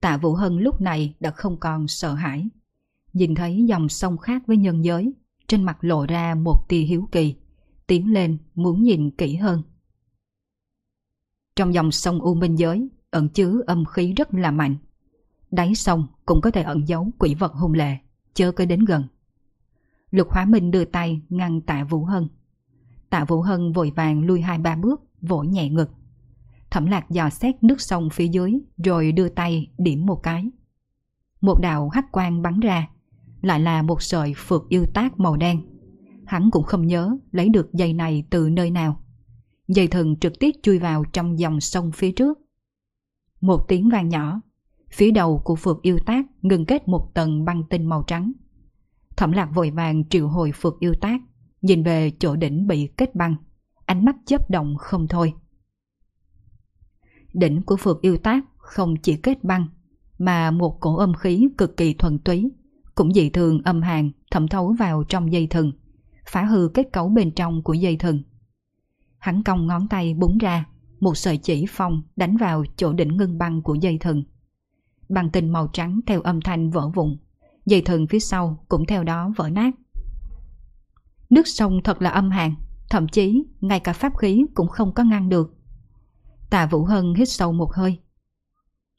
Tạ Vũ Hân lúc này đã không còn sợ hãi. Nhìn thấy dòng sông khác với nhân giới, trên mặt lộ ra một tia hiếu kỳ, tiến lên muốn nhìn kỹ hơn. Trong dòng sông U Minh Giới ẩn chứa âm khí rất là mạnh. Đáy sông cũng có thể ẩn giấu quỷ vật hung lệ, chớ có đến gần. Lục Hóa Minh đưa tay ngăn Tạ Vũ Hân. Tạ Vũ Hân vội vàng lui hai ba bước, vỗ nhẹ ngực. Thẩm lạc dò xét nước sông phía dưới rồi đưa tay điểm một cái. Một đạo hắc quang bắn ra, lại là một sợi phược yêu tác màu đen. Hắn cũng không nhớ lấy được dây này từ nơi nào. Dây thần trực tiếp chui vào trong dòng sông phía trước. Một tiếng vang nhỏ, phía đầu của phược yêu tác ngừng kết một tầng băng tinh màu trắng. Thẩm lạc vội vàng triệu hồi phược yêu tác, nhìn về chỗ đỉnh bị kết băng, ánh mắt chớp động không thôi. Đỉnh của phược yêu tác không chỉ kết băng, mà một cổ âm khí cực kỳ thuần túy, cũng dị thường âm hàn thẩm thấu vào trong dây thừng, phá hư kết cấu bên trong của dây thừng. Hắn cong ngón tay búng ra, một sợi chỉ phong đánh vào chỗ đỉnh ngưng băng của dây thừng. Băng tinh màu trắng theo âm thanh vỡ vụn, dây thừng phía sau cũng theo đó vỡ nát. Nước sông thật là âm hàn, thậm chí ngay cả pháp khí cũng không có ngăn được. Tà Vũ Hân hít sâu một hơi.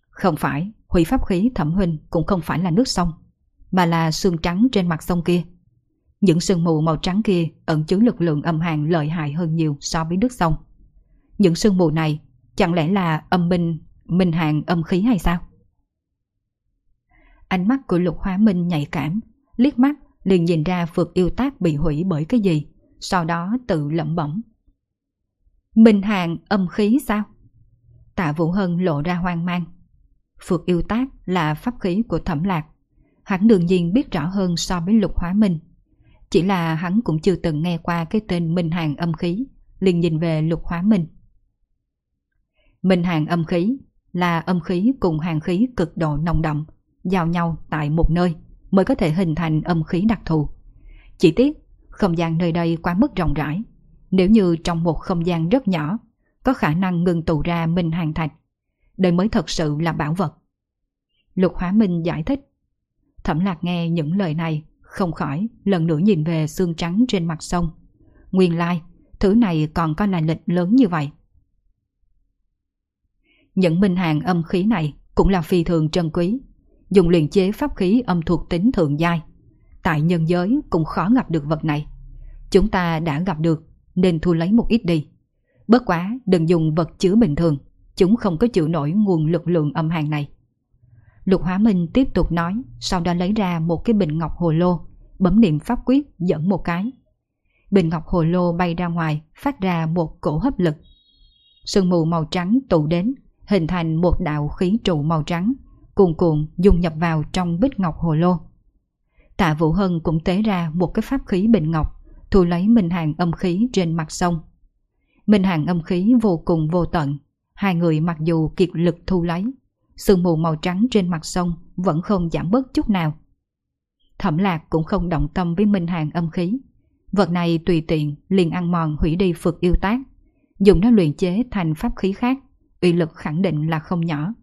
Không phải, hủy pháp khí thẩm huynh cũng không phải là nước sông, mà là sương trắng trên mặt sông kia. Những sương mù màu trắng kia ẩn chứa lực lượng âm hàn lợi hại hơn nhiều so với nước sông. Những sương mù này chẳng lẽ là âm minh, minh hàng âm khí hay sao? Ánh mắt của lục hóa minh nhạy cảm, liếc mắt liền nhìn ra phượt yêu tác bị hủy bởi cái gì, sau đó tự lẩm bẩm. Minh hàng âm khí sao? Tạ Vũ Hân lộ ra hoang mang. phượt yêu tác là pháp khí của thẩm lạc. Hắn đương nhiên biết rõ hơn so với lục hóa minh. Chỉ là hắn cũng chưa từng nghe qua cái tên Minh Hàng âm khí, liền nhìn về lục hóa minh. Minh hàng âm khí là âm khí cùng hàng khí cực độ nồng đậm, giao nhau tại một nơi mới có thể hình thành âm khí đặc thù. Chỉ tiếc, không gian nơi đây quá mức rộng rãi. Nếu như trong một không gian rất nhỏ, có khả năng ngừng tụ ra minh hàng thạch. Đây mới thật sự là bảo vật. Lục Hóa Minh giải thích. Thẩm lạc nghe những lời này, không khỏi lần nữa nhìn về xương trắng trên mặt sông. Nguyên lai, thứ này còn có là lịch lớn như vậy. Những minh hàng âm khí này cũng là phi thường trân quý, dùng luyện chế pháp khí âm thuộc tính thượng giai. Tại nhân giới cũng khó gặp được vật này. Chúng ta đã gặp được nên thu lấy một ít đi. Bất quá đừng dùng vật chứa bình thường, chúng không có chịu nổi nguồn lực lượng âm hàng này. Lục Hóa Minh tiếp tục nói, sau đó lấy ra một cái bình ngọc hồ lô, bấm niệm pháp quyết dẫn một cái. Bình ngọc hồ lô bay ra ngoài, phát ra một cổ hấp lực. Sương mù màu trắng tụ đến, hình thành một đạo khí trụ màu trắng, cuồn cuộn dung nhập vào trong bích ngọc hồ lô. Tạ Vũ Hân cũng tế ra một cái pháp khí bình ngọc, thu lấy minh hàng âm khí trên mặt sông. Minh hàng âm khí vô cùng vô tận, hai người mặc dù kiệt lực thu lấy, sương mù màu trắng trên mặt sông vẫn không giảm bớt chút nào. Thẩm lạc cũng không động tâm với minh hàng âm khí. Vật này tùy tiện liền ăn mòn hủy đi phược yêu tác, dùng nó luyện chế thành pháp khí khác, uy lực khẳng định là không nhỏ.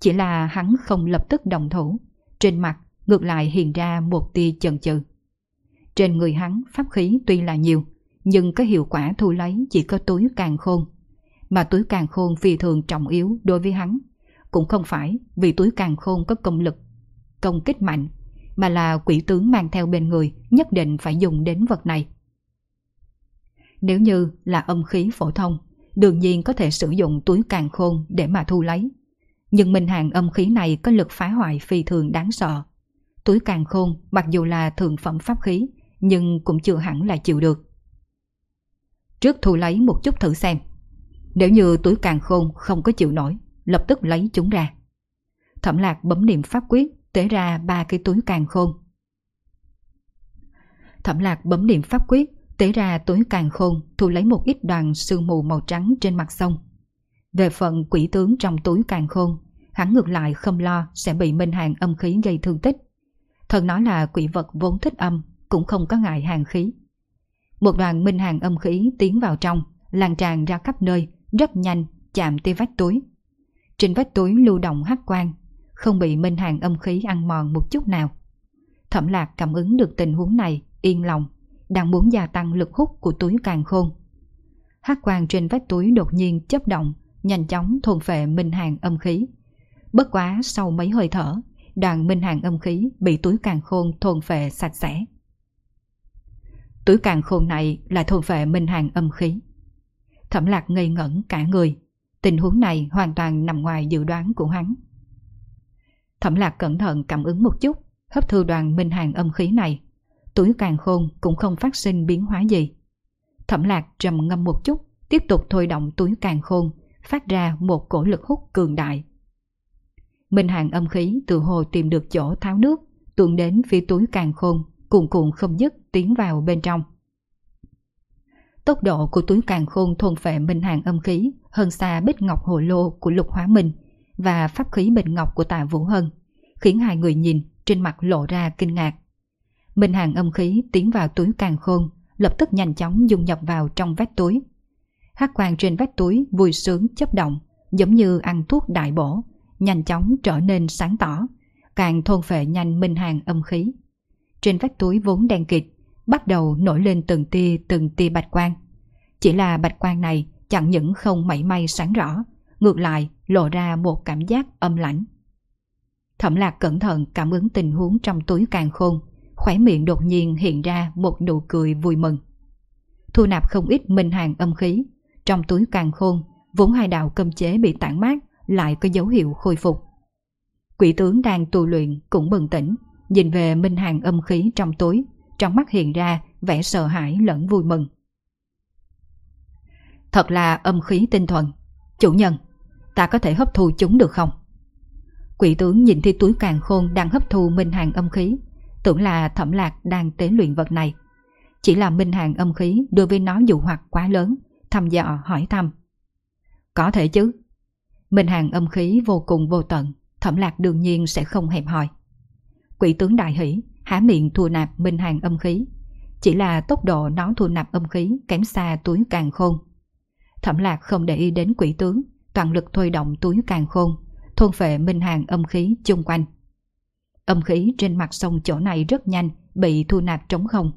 Chỉ là hắn không lập tức đồng thủ, trên mặt ngược lại hiện ra một tia chần chừ. Trên người hắn pháp khí tuy là nhiều, nhưng có hiệu quả thu lấy chỉ có túi càng khôn. Mà túi càng khôn phi thường trọng yếu đối với hắn. Cũng không phải vì túi càng khôn có công lực, công kích mạnh, mà là quỷ tướng mang theo bên người nhất định phải dùng đến vật này. Nếu như là âm khí phổ thông, đương nhiên có thể sử dụng túi càng khôn để mà thu lấy. Nhưng minh hàng âm khí này có lực phá hoại phi thường đáng sợ. Túi càng khôn mặc dù là thượng phẩm pháp khí, nhưng cũng chưa hẳn là chịu được. Trước thu lấy một chút thử xem. Nếu như túi càng khôn không có chịu nổi, lập tức lấy chúng ra. Thẩm lạc bấm niệm pháp quyết, tế ra ba cái túi càng khôn. Thẩm lạc bấm niệm pháp quyết, tế ra túi càng khôn, thu lấy một ít đoàn sương mù màu trắng trên mặt sông. Về phần quỷ tướng trong túi càng khôn, hắn ngược lại không lo sẽ bị minh hàng âm khí gây thương tích. Thần nói là quỷ vật vốn thích âm, cũng không có ngại hàng khí. Một đoàn minh hàng âm khí tiến vào trong, lan tràn ra khắp nơi, rất nhanh, chạm tiêu vách túi. Trên vách túi lưu động hắc quang, không bị minh hàng âm khí ăn mòn một chút nào. Thẩm lạc cảm ứng được tình huống này, yên lòng, đang muốn gia tăng lực hút của túi càng khôn. Hắc quang trên vách túi đột nhiên chấp động, nhanh chóng thôn phệ minh hàng âm khí. Bất quá sau mấy hơi thở, đoàn minh hàng âm khí bị túi càng khôn thôn phệ sạch sẽ. Túi càng khôn này là thôn phệ minh hàng âm khí. Thẩm lạc ngây ngẩn cả người. Tình huống này hoàn toàn nằm ngoài dự đoán của hắn. Thẩm lạc cẩn thận cảm ứng một chút, hấp thu đoàn minh hàng âm khí này. Túi càng khôn cũng không phát sinh biến hóa gì. Thẩm lạc trầm ngâm một chút, tiếp tục thôi động túi càng khôn, phát ra một cổ lực hút cường đại. Minh hàng âm khí từ hồ tìm được chỗ tháo nước, tuôn đến phía túi càng khôn, cuồn cuộn không dứt tiến vào bên trong. Tốc độ của túi càng khôn thôn phệ minh hàng âm khí hơn xa bích ngọc hồ lô của lục hóa minh và pháp khí bình ngọc của tạ Vũ Hân, khiến hai người nhìn trên mặt lộ ra kinh ngạc. Minh hàng âm khí tiến vào túi càng khôn, lập tức nhanh chóng dung nhập vào trong vách túi. Hát quang trên vách túi vui sướng chấp động, giống như ăn thuốc đại bổ, nhanh chóng trở nên sáng tỏ, càng thôn phệ nhanh minh hàng âm khí. Trên vách túi vốn đen kịt, bắt đầu nổi lên từng tia từng tia bạch quang. Chỉ là bạch quang này chẳng những không mảy may sáng rõ, ngược lại lộ ra một cảm giác âm lãnh. Thẩm lạc cẩn thận cảm ứng tình huống trong túi càng khôn, khóe miệng đột nhiên hiện ra một nụ cười vui mừng. Thu nạp không ít minh hàng âm khí, trong túi càng khôn, vốn hai đạo cơm chế bị tản mát lại có dấu hiệu khôi phục. Quỷ tướng đang tu luyện cũng bừng tỉnh, nhìn về minh hàng âm khí trong túi, trong mắt hiện ra vẻ sợ hãi lẫn vui mừng. Thật là âm khí tinh thuần. Chủ nhân, ta có thể hấp thu chúng được không? Quỷ tướng nhìn thi túi càng khôn đang hấp thu minh hàng âm khí, tưởng là thẩm lạc đang tế luyện vật này. Chỉ là minh hàng âm khí đối với nó dụ hoặc quá lớn, thăm dò hỏi thăm. Có thể chứ, Minh hàng âm khí vô cùng vô tận, thẩm lạc đương nhiên sẽ không hẹp hòi. Quỷ tướng đại hỷ, há miệng thua nạp minh hàng âm khí. Chỉ là tốc độ nó thu nạp âm khí kém xa túi càng khôn. Thẩm lạc không để ý đến quỷ tướng, toàn lực thôi động túi càng khôn, thôn phệ minh hàng âm khí chung quanh. Âm khí trên mặt sông chỗ này rất nhanh bị thu nạp trống không.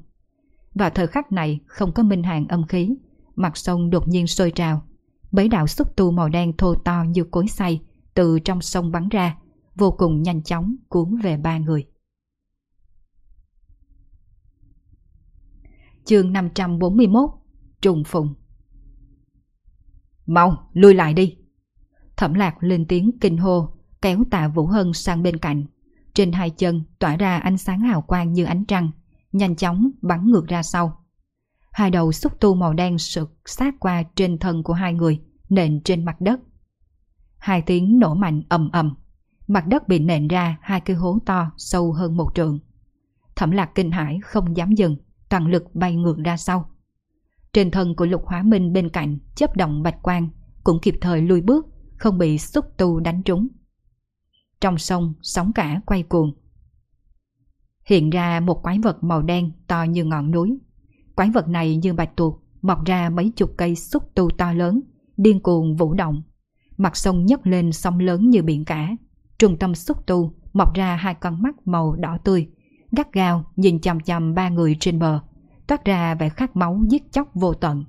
Vào thời khắc này không có minh hàng âm khí, mặt sông đột nhiên sôi trào. Bấy đạo xúc tu màu đen thô to như cối xay từ trong sông bắn ra, vô cùng nhanh chóng cuốn về ba người. Chương 541 Trùng Phùng Mau, lui lại đi! Thẩm lạc lên tiếng kinh hô, kéo tạ Vũ Hân sang bên cạnh. Trên hai chân tỏa ra ánh sáng hào quang như ánh trăng, nhanh chóng bắn ngược ra sau. Hai đầu xúc tu màu đen sực sát qua trên thân của hai người, nện trên mặt đất. Hai tiếng nổ mạnh ầm ầm, mặt đất bị nện ra hai cái hố to sâu hơn một trượng. Thẩm lạc kinh hãi không dám dừng, toàn lực bay ngược ra sau. Trên thân của lục hóa minh bên cạnh chấp động bạch quang, cũng kịp thời lùi bước, không bị xúc tu đánh trúng. Trong sông, sóng cả quay cuồng. Hiện ra một quái vật màu đen to như ngọn núi. Quái vật này như bạch tuộc, mọc ra mấy chục cây xúc tu to lớn, điên cuồng vũ động. Mặt sông nhấc lên sông lớn như biển cả. Trung tâm xúc tu mọc ra hai con mắt màu đỏ tươi, gắt gao nhìn chằm chằm ba người trên bờ, toát ra vẻ khát máu giết chóc vô tận.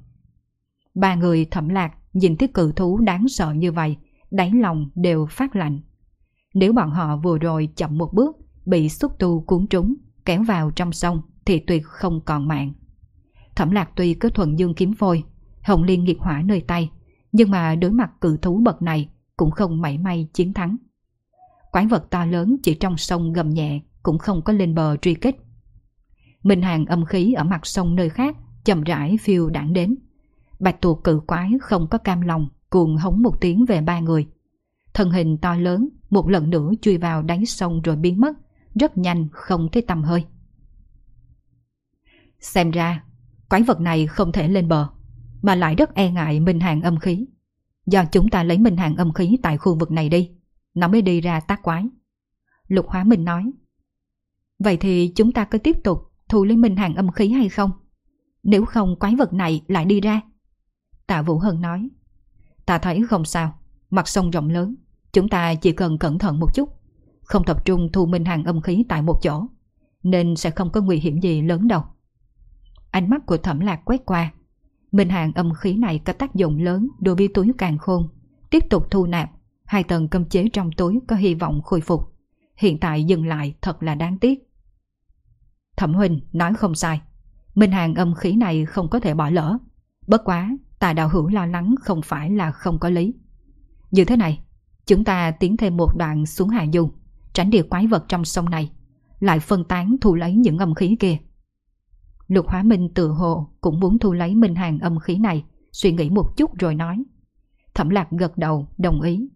Ba người thẩm lạc nhìn thấy cự thú đáng sợ như vậy, đáy lòng đều phát lạnh. Nếu bọn họ vừa rồi chậm một bước, bị xúc tu cuốn trúng, kéo vào trong sông thì tuyệt không còn mạng. Thẩm lạc tuy có thuần dương kiếm phôi, hồng liên nghiệp hỏa nơi tay, nhưng mà đối mặt cự thú bậc này cũng không mảy may chiến thắng. Quái vật to lớn chỉ trong sông gầm nhẹ cũng không có lên bờ truy kích. Minh hàng âm khí ở mặt sông nơi khác chậm rãi phiêu đảng đến. Bạch tuộc cự quái không có cam lòng cuồng hống một tiếng về ba người. Thân hình to lớn một lần nữa chui vào đáy sông rồi biến mất, rất nhanh không thấy tầm hơi. Xem ra, quái vật này không thể lên bờ, mà lại rất e ngại minh hàng âm khí. Do chúng ta lấy minh hàng âm khí tại khu vực này đi, nó mới đi ra tác quái. Lục Hóa Minh nói, Vậy thì chúng ta có tiếp tục thu lấy minh hàng âm khí hay không? Nếu không quái vật này lại đi ra. Tạ Vũ Hân nói. Ta thấy không sao, mặt sông rộng lớn, chúng ta chỉ cần cẩn thận một chút, không tập trung thu minh hàng âm khí tại một chỗ, nên sẽ không có nguy hiểm gì lớn đâu. Ánh mắt của thẩm lạc quét qua, minh hàng âm khí này có tác dụng lớn đối với túi càng khôn, tiếp tục thu nạp, hai tầng cơm chế trong túi có hy vọng khôi phục. Hiện tại dừng lại thật là đáng tiếc. Thẩm Huynh nói không sai. Minh hàng âm khí này không có thể bỏ lỡ. Bất quá, tà đạo hữu lo lắng không phải là không có lý. Như thế này, chúng ta tiến thêm một đoạn xuống hạ du, tránh địa quái vật trong sông này, lại phân tán thu lấy những âm khí kia. Lục Hóa Minh tự hồ cũng muốn thu lấy minh hàng âm khí này, suy nghĩ một chút rồi nói. Thẩm Lạc gật đầu, đồng ý.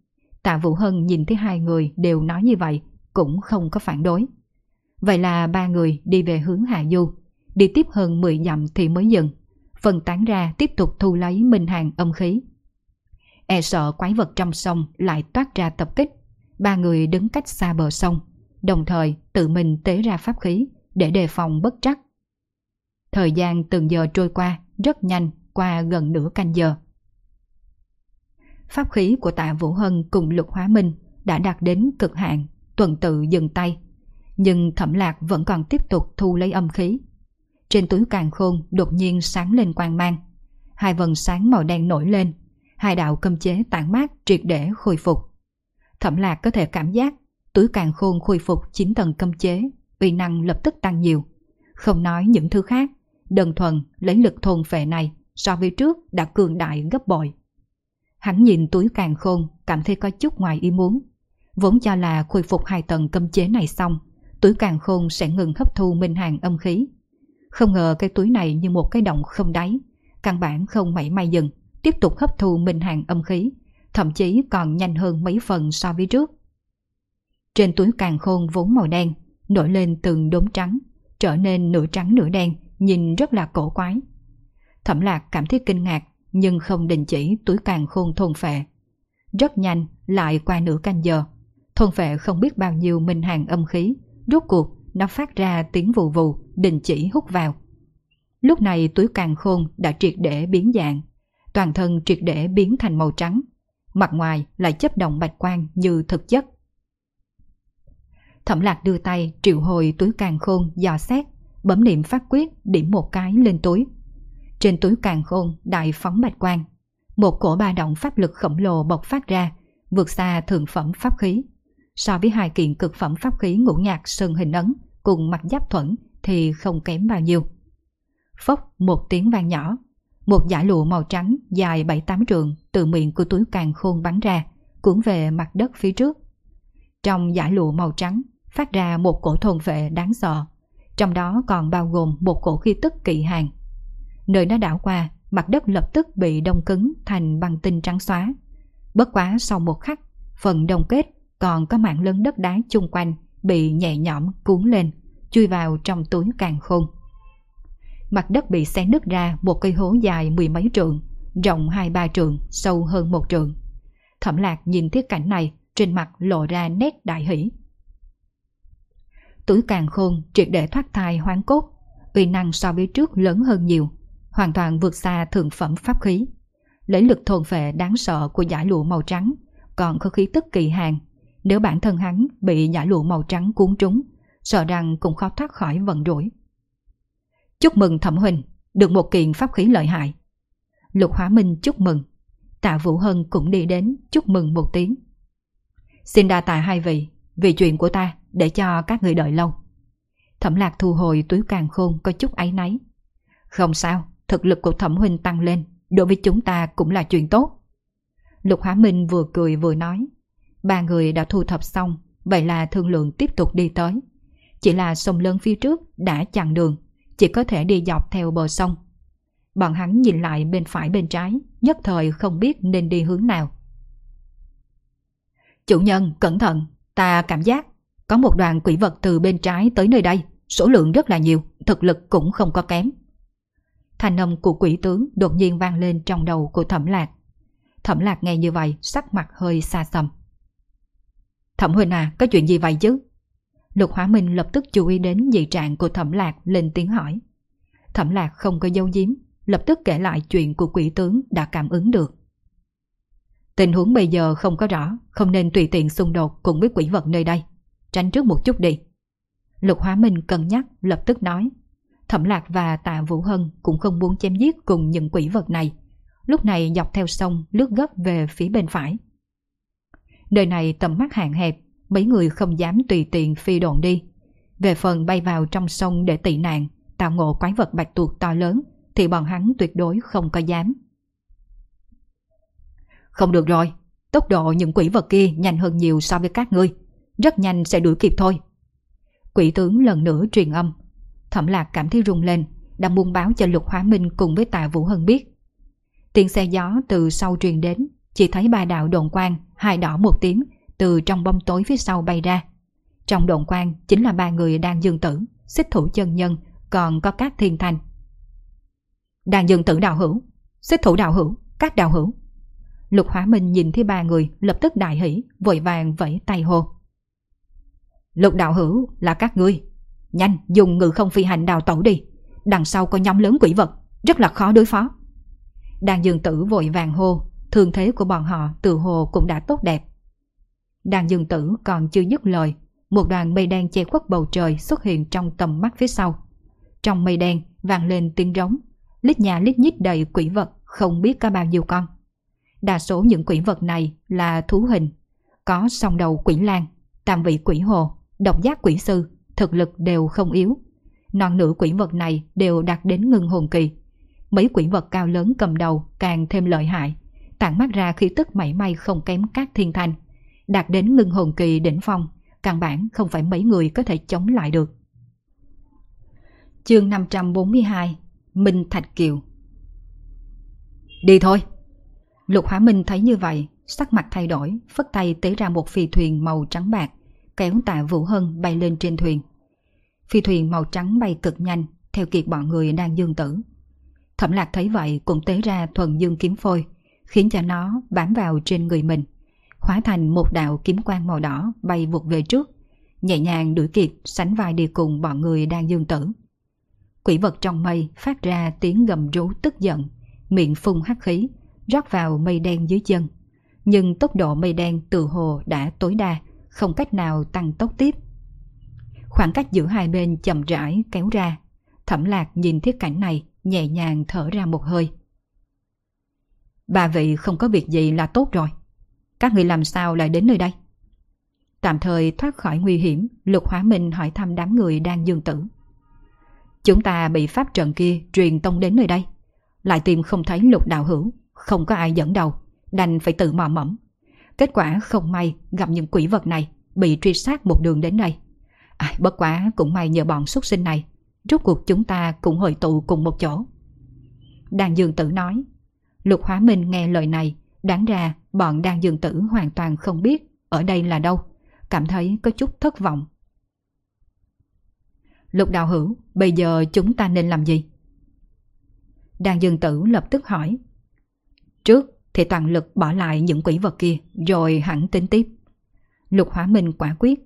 Tạ Vũ Hân nhìn thấy hai người đều nói như vậy, cũng không có phản đối. Vậy là ba người đi về hướng Hạ Du, đi tiếp hơn 10 dặm thì mới dừng, phân tán ra tiếp tục thu lấy minh hàng âm khí. E sợ quái vật trong sông lại toát ra tập kích, ba người đứng cách xa bờ sông, đồng thời tự mình tế ra pháp khí để đề phòng bất trắc. Thời gian từng giờ trôi qua rất nhanh qua gần nửa canh giờ. Pháp khí của tạ Vũ Hân cùng Lục Hóa Minh đã đạt đến cực hạn, tuần tự dừng tay nhưng thẩm lạc vẫn còn tiếp tục thu lấy âm khí. Trên túi càng khôn đột nhiên sáng lên quang mang. Hai vần sáng màu đen nổi lên, hai đạo cơm chế tản mát triệt để khôi phục. Thẩm lạc có thể cảm giác túi càng khôn khôi phục 9 tầng cơm chế, uy năng lập tức tăng nhiều. Không nói những thứ khác, đơn thuần lấy lực thôn phệ này so với trước đã cường đại gấp bội. Hắn nhìn túi càng khôn, cảm thấy có chút ngoài ý muốn. Vốn cho là khôi phục hai tầng cấm chế này xong, túi càng khôn sẽ ngừng hấp thu minh hàng âm khí. Không ngờ cái túi này như một cái động không đáy, căn bản không mảy may dừng, tiếp tục hấp thu minh hàng âm khí, thậm chí còn nhanh hơn mấy phần so với trước. Trên túi càng khôn vốn màu đen, nổi lên từng đốm trắng, trở nên nửa trắng nửa đen, nhìn rất là cổ quái. Thẩm lạc cảm thấy kinh ngạc, nhưng không đình chỉ túi càng khôn thôn phệ. rất nhanh lại qua nửa canh giờ. Thôn vệ không biết bao nhiêu minh hàng âm khí, rốt cuộc nó phát ra tiếng vù vù, đình chỉ hút vào. Lúc này túi càng khôn đã triệt để biến dạng, toàn thân triệt để biến thành màu trắng, mặt ngoài lại chấp động bạch quang như thực chất. Thẩm lạc đưa tay triệu hồi túi càng khôn dò xét, bấm niệm phát quyết điểm một cái lên túi. Trên túi càng khôn đại phóng bạch quang, một cổ ba động pháp lực khổng lồ bộc phát ra, vượt xa thượng phẩm pháp khí. So với hai kiện cực phẩm pháp khí ngũ nhạc sơn hình ấn cùng mặt giáp thuẫn thì không kém bao nhiêu. Phốc một tiếng vang nhỏ, một giải lụa màu trắng dài 7-8 trường từ miệng của túi càng khôn bắn ra, cuốn về mặt đất phía trước. Trong giải lụa màu trắng phát ra một cổ thôn vệ đáng sợ, trong đó còn bao gồm một cổ khí tức kỵ hàng. Nơi nó đảo qua, mặt đất lập tức bị đông cứng thành băng tinh trắng xóa. Bất quá sau một khắc, phần đông kết còn có mạng lớn đất đá chung quanh bị nhẹ nhõm cuốn lên, chui vào trong túi càng khôn. Mặt đất bị xé nứt ra một cây hố dài mười mấy trượng, rộng hai ba trượng, sâu hơn một trượng. Thẩm lạc nhìn thiết cảnh này, trên mặt lộ ra nét đại hỷ. Túi càng khôn triệt để thoát thai hoang cốt, uy năng so với trước lớn hơn nhiều, hoàn toàn vượt xa thượng phẩm pháp khí. Lấy lực thôn phệ đáng sợ của giải lụa màu trắng, còn có khí tức kỳ hàng. Nếu bản thân hắn bị nhã lụa màu trắng cuốn trúng, sợ rằng cũng khó thoát khỏi vận rủi. Chúc mừng Thẩm huỳnh, được một kiện pháp khí lợi hại. Lục Hóa Minh chúc mừng. Tạ Vũ Hân cũng đi đến chúc mừng một tiếng. Xin đa tạ hai vị, vì chuyện của ta để cho các người đợi lâu. Thẩm Lạc thu hồi túi càng khôn có chút áy náy. Không sao, thực lực của Thẩm Huynh tăng lên, đối với chúng ta cũng là chuyện tốt. Lục Hóa Minh vừa cười vừa nói. Ba người đã thu thập xong, vậy là thương lượng tiếp tục đi tới. Chỉ là sông lớn phía trước đã chặn đường, chỉ có thể đi dọc theo bờ sông. Bọn hắn nhìn lại bên phải bên trái, nhất thời không biết nên đi hướng nào. Chủ nhân, cẩn thận, ta cảm giác có một đoàn quỷ vật từ bên trái tới nơi đây, số lượng rất là nhiều, thực lực cũng không có kém. Thành âm của quỷ tướng đột nhiên vang lên trong đầu của thẩm lạc. Thẩm lạc nghe như vậy, sắc mặt hơi xa xăm. Thẩm huynh à, có chuyện gì vậy chứ? Lục Hóa Minh lập tức chú ý đến dị trạng của Thẩm Lạc lên tiếng hỏi. Thẩm Lạc không có dấu giếm, lập tức kể lại chuyện của quỷ tướng đã cảm ứng được. Tình huống bây giờ không có rõ, không nên tùy tiện xung đột cùng với quỷ vật nơi đây. Tránh trước một chút đi. Lục Hóa Minh cân nhắc lập tức nói. Thẩm Lạc và Tạ Vũ Hân cũng không muốn chém giết cùng những quỷ vật này. Lúc này dọc theo sông lướt gấp về phía bên phải. Nơi này tầm mắt hạn hẹp, mấy người không dám tùy tiện phi đồn đi. Về phần bay vào trong sông để tị nạn, tạo ngộ quái vật bạch tuộc to lớn, thì bọn hắn tuyệt đối không có dám. Không được rồi, tốc độ những quỷ vật kia nhanh hơn nhiều so với các ngươi. Rất nhanh sẽ đuổi kịp thôi. Quỷ tướng lần nữa truyền âm. Thẩm lạc cảm thấy rung lên, đã buông báo cho Lục Hóa Minh cùng với Tạ Vũ Hân biết. Tiếng xe gió từ sau truyền đến, chỉ thấy ba đạo đồn quang, hai đỏ một tiếng, từ trong bóng tối phía sau bay ra. Trong đồn quan chính là ba người đang dương tử, xích thủ chân nhân, còn có các thiên thanh. Đang dương tử đạo hữu, xích thủ đạo hữu, các đạo hữu. Lục Hóa Minh nhìn thấy ba người lập tức đại hỷ, vội vàng vẫy tay hô. Lục đạo hữu là các ngươi. Nhanh dùng ngự không phi hành đào tẩu đi. Đằng sau có nhóm lớn quỷ vật, rất là khó đối phó. Đàn dương tử vội vàng hô, thương thế của bọn họ từ hồ cũng đã tốt đẹp. Đàn dương tử còn chưa dứt lời, một đoàn mây đen che khuất bầu trời xuất hiện trong tầm mắt phía sau. Trong mây đen vang lên tiếng rống, lít nhà lít nhít đầy quỷ vật không biết có bao nhiêu con. Đa số những quỷ vật này là thú hình, có song đầu quỷ lan, tam vị quỷ hồ, độc giác quỷ sư, thực lực đều không yếu. Non nữ quỷ vật này đều đạt đến ngưng hồn kỳ. Mấy quỷ vật cao lớn cầm đầu càng thêm lợi hại, tản mắt ra khí tức mảy may không kém các thiên thanh đạt đến ngưng hồn kỳ đỉnh phong, căn bản không phải mấy người có thể chống lại được. Chương 542 Minh Thạch Kiều Đi thôi! Lục Hóa Minh thấy như vậy, sắc mặt thay đổi, phất tay tế ra một phi thuyền màu trắng bạc, kéo tạ Vũ Hân bay lên trên thuyền. Phi thuyền màu trắng bay cực nhanh, theo kịp bọn người đang dương tử. Thẩm lạc thấy vậy cũng tế ra thuần dương kiếm phôi, khiến cho nó bám vào trên người mình, hóa thành một đạo kiếm quang màu đỏ bay vụt về trước, nhẹ nhàng đuổi kịp sánh vai đi cùng bọn người đang dương tử. Quỷ vật trong mây phát ra tiếng gầm rú tức giận, miệng phun hắc khí, rót vào mây đen dưới chân. Nhưng tốc độ mây đen từ hồ đã tối đa, không cách nào tăng tốc tiếp. Khoảng cách giữa hai bên chậm rãi kéo ra. Thẩm lạc nhìn thiết cảnh này, nhẹ nhàng thở ra một hơi. Bà vị không có việc gì là tốt rồi. Các người làm sao lại đến nơi đây? Tạm thời thoát khỏi nguy hiểm, Lục Hóa Minh hỏi thăm đám người đang dương tử. Chúng ta bị pháp trận kia truyền tông đến nơi đây. Lại tìm không thấy lục đạo hữu, không có ai dẫn đầu, đành phải tự mò mẫm. Kết quả không may gặp những quỷ vật này, bị truy sát một đường đến đây. À, bất quá cũng may nhờ bọn xuất sinh này, rốt cuộc chúng ta cũng hội tụ cùng một chỗ. Đàn dương tử nói, Lục Hóa Minh nghe lời này, đáng ra bọn đang dương tử hoàn toàn không biết ở đây là đâu, cảm thấy có chút thất vọng. Lục đạo hữu, bây giờ chúng ta nên làm gì? Đàn dương tử lập tức hỏi. Trước thì toàn lực bỏ lại những quỷ vật kia, rồi hẳn tính tiếp. Lục Hóa Minh quả quyết,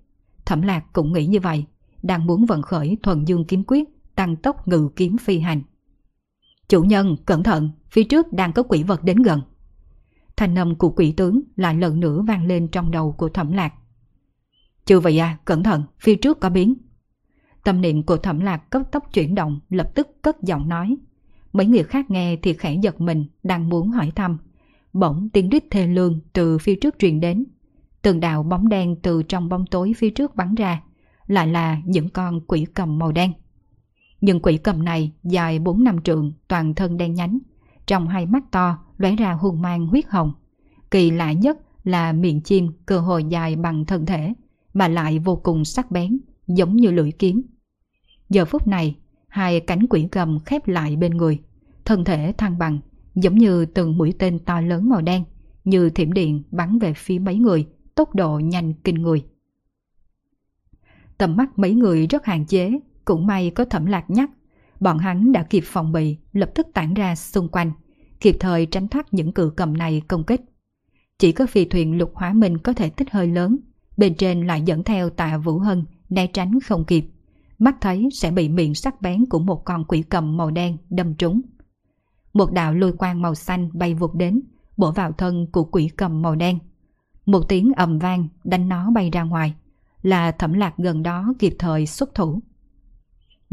Thẩm Lạc cũng nghĩ như vậy, đang muốn vận khởi thuần dương kiếm quyết, tăng tốc ngự kiếm phi hành. Chủ nhân, cẩn thận, phía trước đang có quỷ vật đến gần. Thanh âm của quỷ tướng lại lần nữa vang lên trong đầu của Thẩm Lạc. Chưa vậy à, cẩn thận, phía trước có biến. Tâm niệm của Thẩm Lạc cấp tốc chuyển động, lập tức cất giọng nói. Mấy người khác nghe thì khẽ giật mình, đang muốn hỏi thăm. Bỗng tiếng rít thê lương từ phía trước truyền đến. Từng đạo bóng đen từ trong bóng tối phía trước bắn ra, lại là những con quỷ cầm màu đen. Những quỷ cầm này dài 4 năm trượng, toàn thân đen nhánh, trong hai mắt to lóe ra hung mang huyết hồng. Kỳ lạ nhất là miệng chim cơ hội dài bằng thân thể, mà lại vô cùng sắc bén, giống như lưỡi kiếm. Giờ phút này, hai cánh quỷ cầm khép lại bên người, thân thể thăng bằng, giống như từng mũi tên to lớn màu đen, như thiểm điện bắn về phía mấy người, tốc độ nhanh kinh người. Tầm mắt mấy người rất hạn chế, cũng may có thẩm lạc nhắc. Bọn hắn đã kịp phòng bị, lập tức tản ra xung quanh, kịp thời tránh thoát những cự cầm này công kích. Chỉ có phi thuyền lục hóa minh có thể tích hơi lớn, bên trên lại dẫn theo tạ Vũ Hân, né tránh không kịp. Mắt thấy sẽ bị miệng sắc bén của một con quỷ cầm màu đen đâm trúng. Một đạo lôi quang màu xanh bay vụt đến, bổ vào thân của quỷ cầm màu đen. Một tiếng ầm vang đánh nó bay ra ngoài, là thẩm lạc gần đó kịp thời xuất thủ.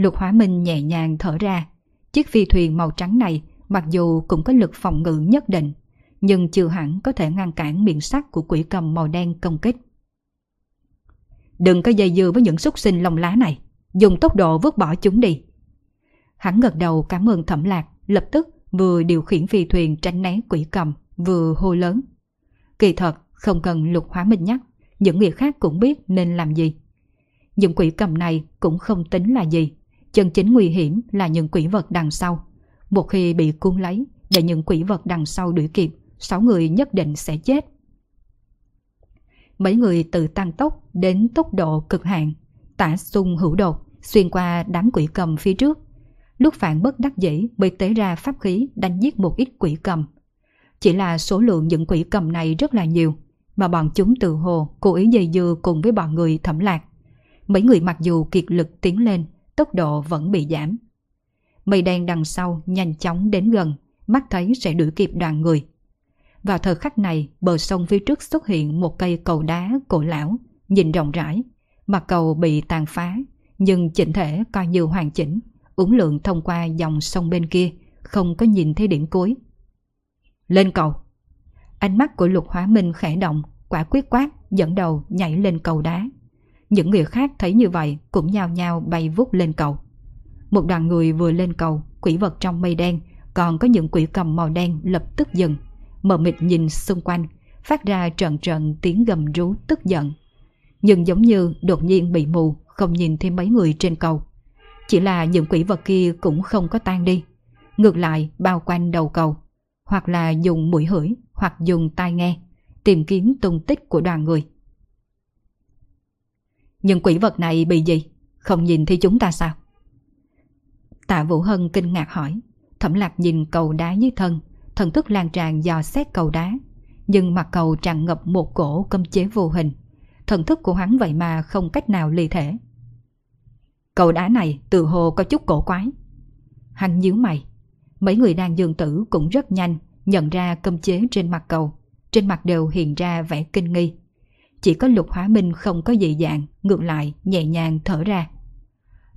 Lục Hóa Minh nhẹ nhàng thở ra, chiếc phi thuyền màu trắng này mặc dù cũng có lực phòng ngự nhất định, nhưng chưa hẳn có thể ngăn cản miệng sắt của quỷ cầm màu đen công kích. Đừng có dây dưa với những xúc sinh lông lá này, dùng tốc độ vứt bỏ chúng đi. Hắn gật đầu cảm ơn thẩm lạc, lập tức vừa điều khiển phi thuyền tránh né quỷ cầm, vừa hô lớn. Kỳ thật, không cần lục hóa minh nhắc, những người khác cũng biết nên làm gì. Những quỷ cầm này cũng không tính là gì, chân chính nguy hiểm là những quỷ vật đằng sau. Một khi bị cuốn lấy, để những quỷ vật đằng sau đuổi kịp, sáu người nhất định sẽ chết. Mấy người từ tăng tốc đến tốc độ cực hạn, tả xung hữu đột, xuyên qua đám quỷ cầm phía trước. Lúc phản bất đắc dĩ mới tế ra pháp khí đánh giết một ít quỷ cầm. Chỉ là số lượng những quỷ cầm này rất là nhiều, mà bọn chúng tự hồ cố ý dây dưa cùng với bọn người thẩm lạc. Mấy người mặc dù kiệt lực tiến lên, tốc độ vẫn bị giảm. Mây đen đằng sau nhanh chóng đến gần, mắt thấy sẽ đuổi kịp đoàn người. Vào thời khắc này, bờ sông phía trước xuất hiện một cây cầu đá cổ lão, nhìn rộng rãi. Mặt cầu bị tàn phá, nhưng chỉnh thể coi như hoàn chỉnh, uống lượng thông qua dòng sông bên kia, không có nhìn thấy điểm cuối. Lên cầu! Ánh mắt của lục hóa minh khẽ động, quả quyết quát, dẫn đầu nhảy lên cầu đá. Những người khác thấy như vậy cũng nhao nhao bay vút lên cầu. Một đoàn người vừa lên cầu, quỷ vật trong mây đen, còn có những quỷ cầm màu đen lập tức dừng, mờ mịt nhìn xung quanh, phát ra trận trận tiếng gầm rú tức giận. Nhưng giống như đột nhiên bị mù, không nhìn thêm mấy người trên cầu. Chỉ là những quỷ vật kia cũng không có tan đi. Ngược lại bao quanh đầu cầu, hoặc là dùng mũi hửi, hoặc dùng tai nghe, tìm kiếm tung tích của đoàn người. Nhưng quỷ vật này bị gì? Không nhìn thấy chúng ta sao? Tạ Vũ Hân kinh ngạc hỏi. Thẩm lạc nhìn cầu đá dưới thân, thần thức lan tràn dò xét cầu đá. nhưng mặt cầu tràn ngập một cổ cấm chế vô hình. Thần thức của hắn vậy mà không cách nào ly thể. Cầu đá này tự hồ có chút cổ quái. Hắn nhíu mày. Mấy người đang dương tử cũng rất nhanh nhận ra cấm chế trên mặt cầu. Trên mặt đều hiện ra vẻ kinh nghi. Chỉ có lục hóa minh không có dị dạng, ngược lại nhẹ nhàng thở ra.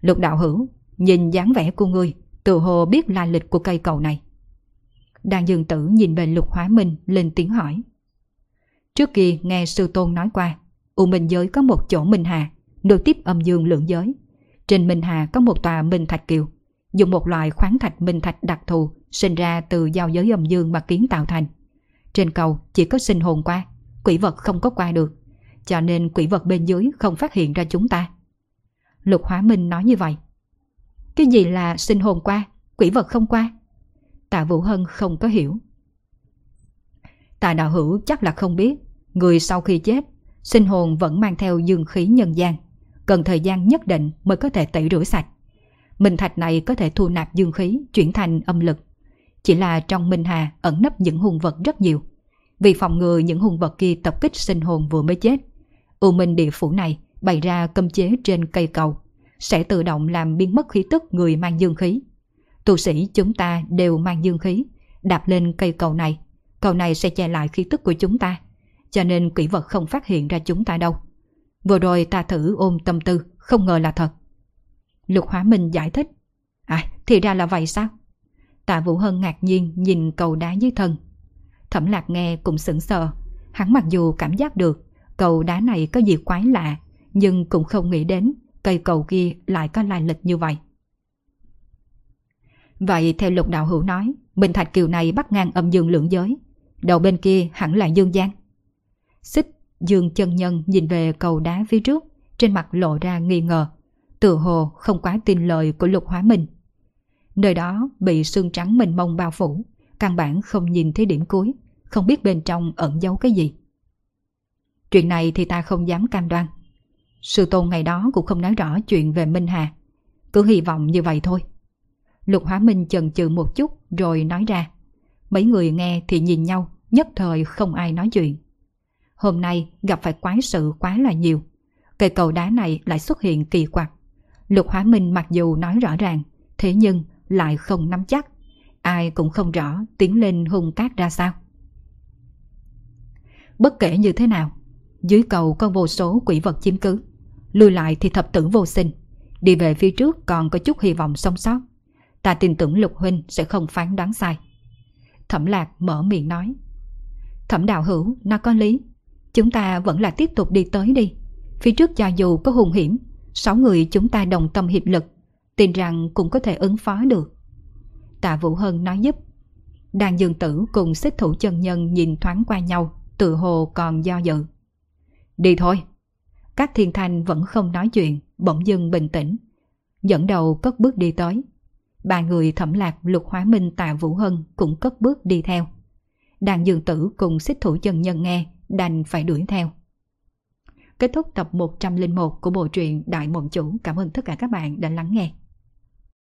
Lục đạo hữu, nhìn dáng vẻ của ngươi, tự hồ biết lai lịch của cây cầu này. Đàn dương tử nhìn về lục hóa minh lên tiếng hỏi. Trước kia nghe sư tôn nói qua, U Minh giới có một chỗ Minh Hà, nối tiếp âm dương lượng giới. Trên Minh Hà có một tòa Minh Thạch Kiều, dùng một loại khoáng thạch Minh Thạch đặc thù sinh ra từ giao giới âm dương mà kiến tạo thành. Trên cầu chỉ có sinh hồn qua, quỷ vật không có qua được, cho nên quỷ vật bên dưới không phát hiện ra chúng ta. Lục Hóa Minh nói như vậy. Cái gì là sinh hồn qua, quỷ vật không qua? Tạ Vũ Hân không có hiểu. Tạ Đạo Hữu chắc là không biết, người sau khi chết, sinh hồn vẫn mang theo dương khí nhân gian, cần thời gian nhất định mới có thể tẩy rửa sạch. Minh thạch này có thể thu nạp dương khí, chuyển thành âm lực. Chỉ là trong Minh Hà ẩn nấp những hung vật rất nhiều. Vì phòng ngừa những hung vật kia tập kích sinh hồn vừa mới chết, U Minh địa phủ này bày ra cấm chế trên cây cầu, sẽ tự động làm biến mất khí tức người mang dương khí. Tu sĩ chúng ta đều mang dương khí, đạp lên cây cầu này, cầu này sẽ che lại khí tức của chúng ta, cho nên quỷ vật không phát hiện ra chúng ta đâu. Vừa rồi ta thử ôm tâm tư, không ngờ là thật. Lục Hóa Minh giải thích. À, thì ra là vậy sao? Tạ Vũ Hân ngạc nhiên nhìn cầu đá dưới thân. Thẩm Lạc nghe cũng sững sờ. Hắn mặc dù cảm giác được cầu đá này có gì quái lạ, nhưng cũng không nghĩ đến cây cầu kia lại có lai lịch như vậy. Vậy theo lục đạo hữu nói, bình Thạch Kiều này bắt ngang âm dương lượng giới. Đầu bên kia hẳn là dương gian. Xích dương chân nhân nhìn về cầu đá phía trước, trên mặt lộ ra nghi ngờ. Tự hồ không quá tin lời của lục hóa mình Nơi đó bị sương trắng mình mông bao phủ, căn bản không nhìn thấy điểm cuối, không biết bên trong ẩn giấu cái gì. Chuyện này thì ta không dám cam đoan. Sư tôn ngày đó cũng không nói rõ chuyện về Minh Hà. Cứ hy vọng như vậy thôi. Lục Hóa Minh chần chừ một chút rồi nói ra. Mấy người nghe thì nhìn nhau, nhất thời không ai nói chuyện. Hôm nay gặp phải quái sự quá là nhiều. Cây cầu đá này lại xuất hiện kỳ quặc. Lục Hóa Minh mặc dù nói rõ ràng, thế nhưng lại không nắm chắc. Ai cũng không rõ tiến lên hung cát ra sao. Bất kể như thế nào, dưới cầu có vô số quỷ vật chiếm cứ. Lùi lại thì thập tử vô sinh. Đi về phía trước còn có chút hy vọng sống sót. Ta tin tưởng Lục Huynh sẽ không phán đoán sai. Thẩm Lạc mở miệng nói. Thẩm đạo hữu, nó có lý. Chúng ta vẫn là tiếp tục đi tới đi. Phía trước cho dù có hùng hiểm, sáu người chúng ta đồng tâm hiệp lực, tin rằng cũng có thể ứng phó được. Tạ Vũ Hân nói giúp. Đàn dương tử cùng xích thủ chân nhân nhìn thoáng qua nhau, tự hồ còn do dự. Đi thôi. Các thiên thanh vẫn không nói chuyện, bỗng dưng bình tĩnh. Dẫn đầu cất bước đi tới. Ba người thẩm lạc lục hóa minh tạ Vũ Hân cũng cất bước đi theo. Đàn dương tử cùng xích thủ chân nhân nghe, đành phải đuổi theo. Kết thúc tập 101 của bộ truyện Đại Mộng Chủ. Cảm ơn tất cả các bạn đã lắng nghe.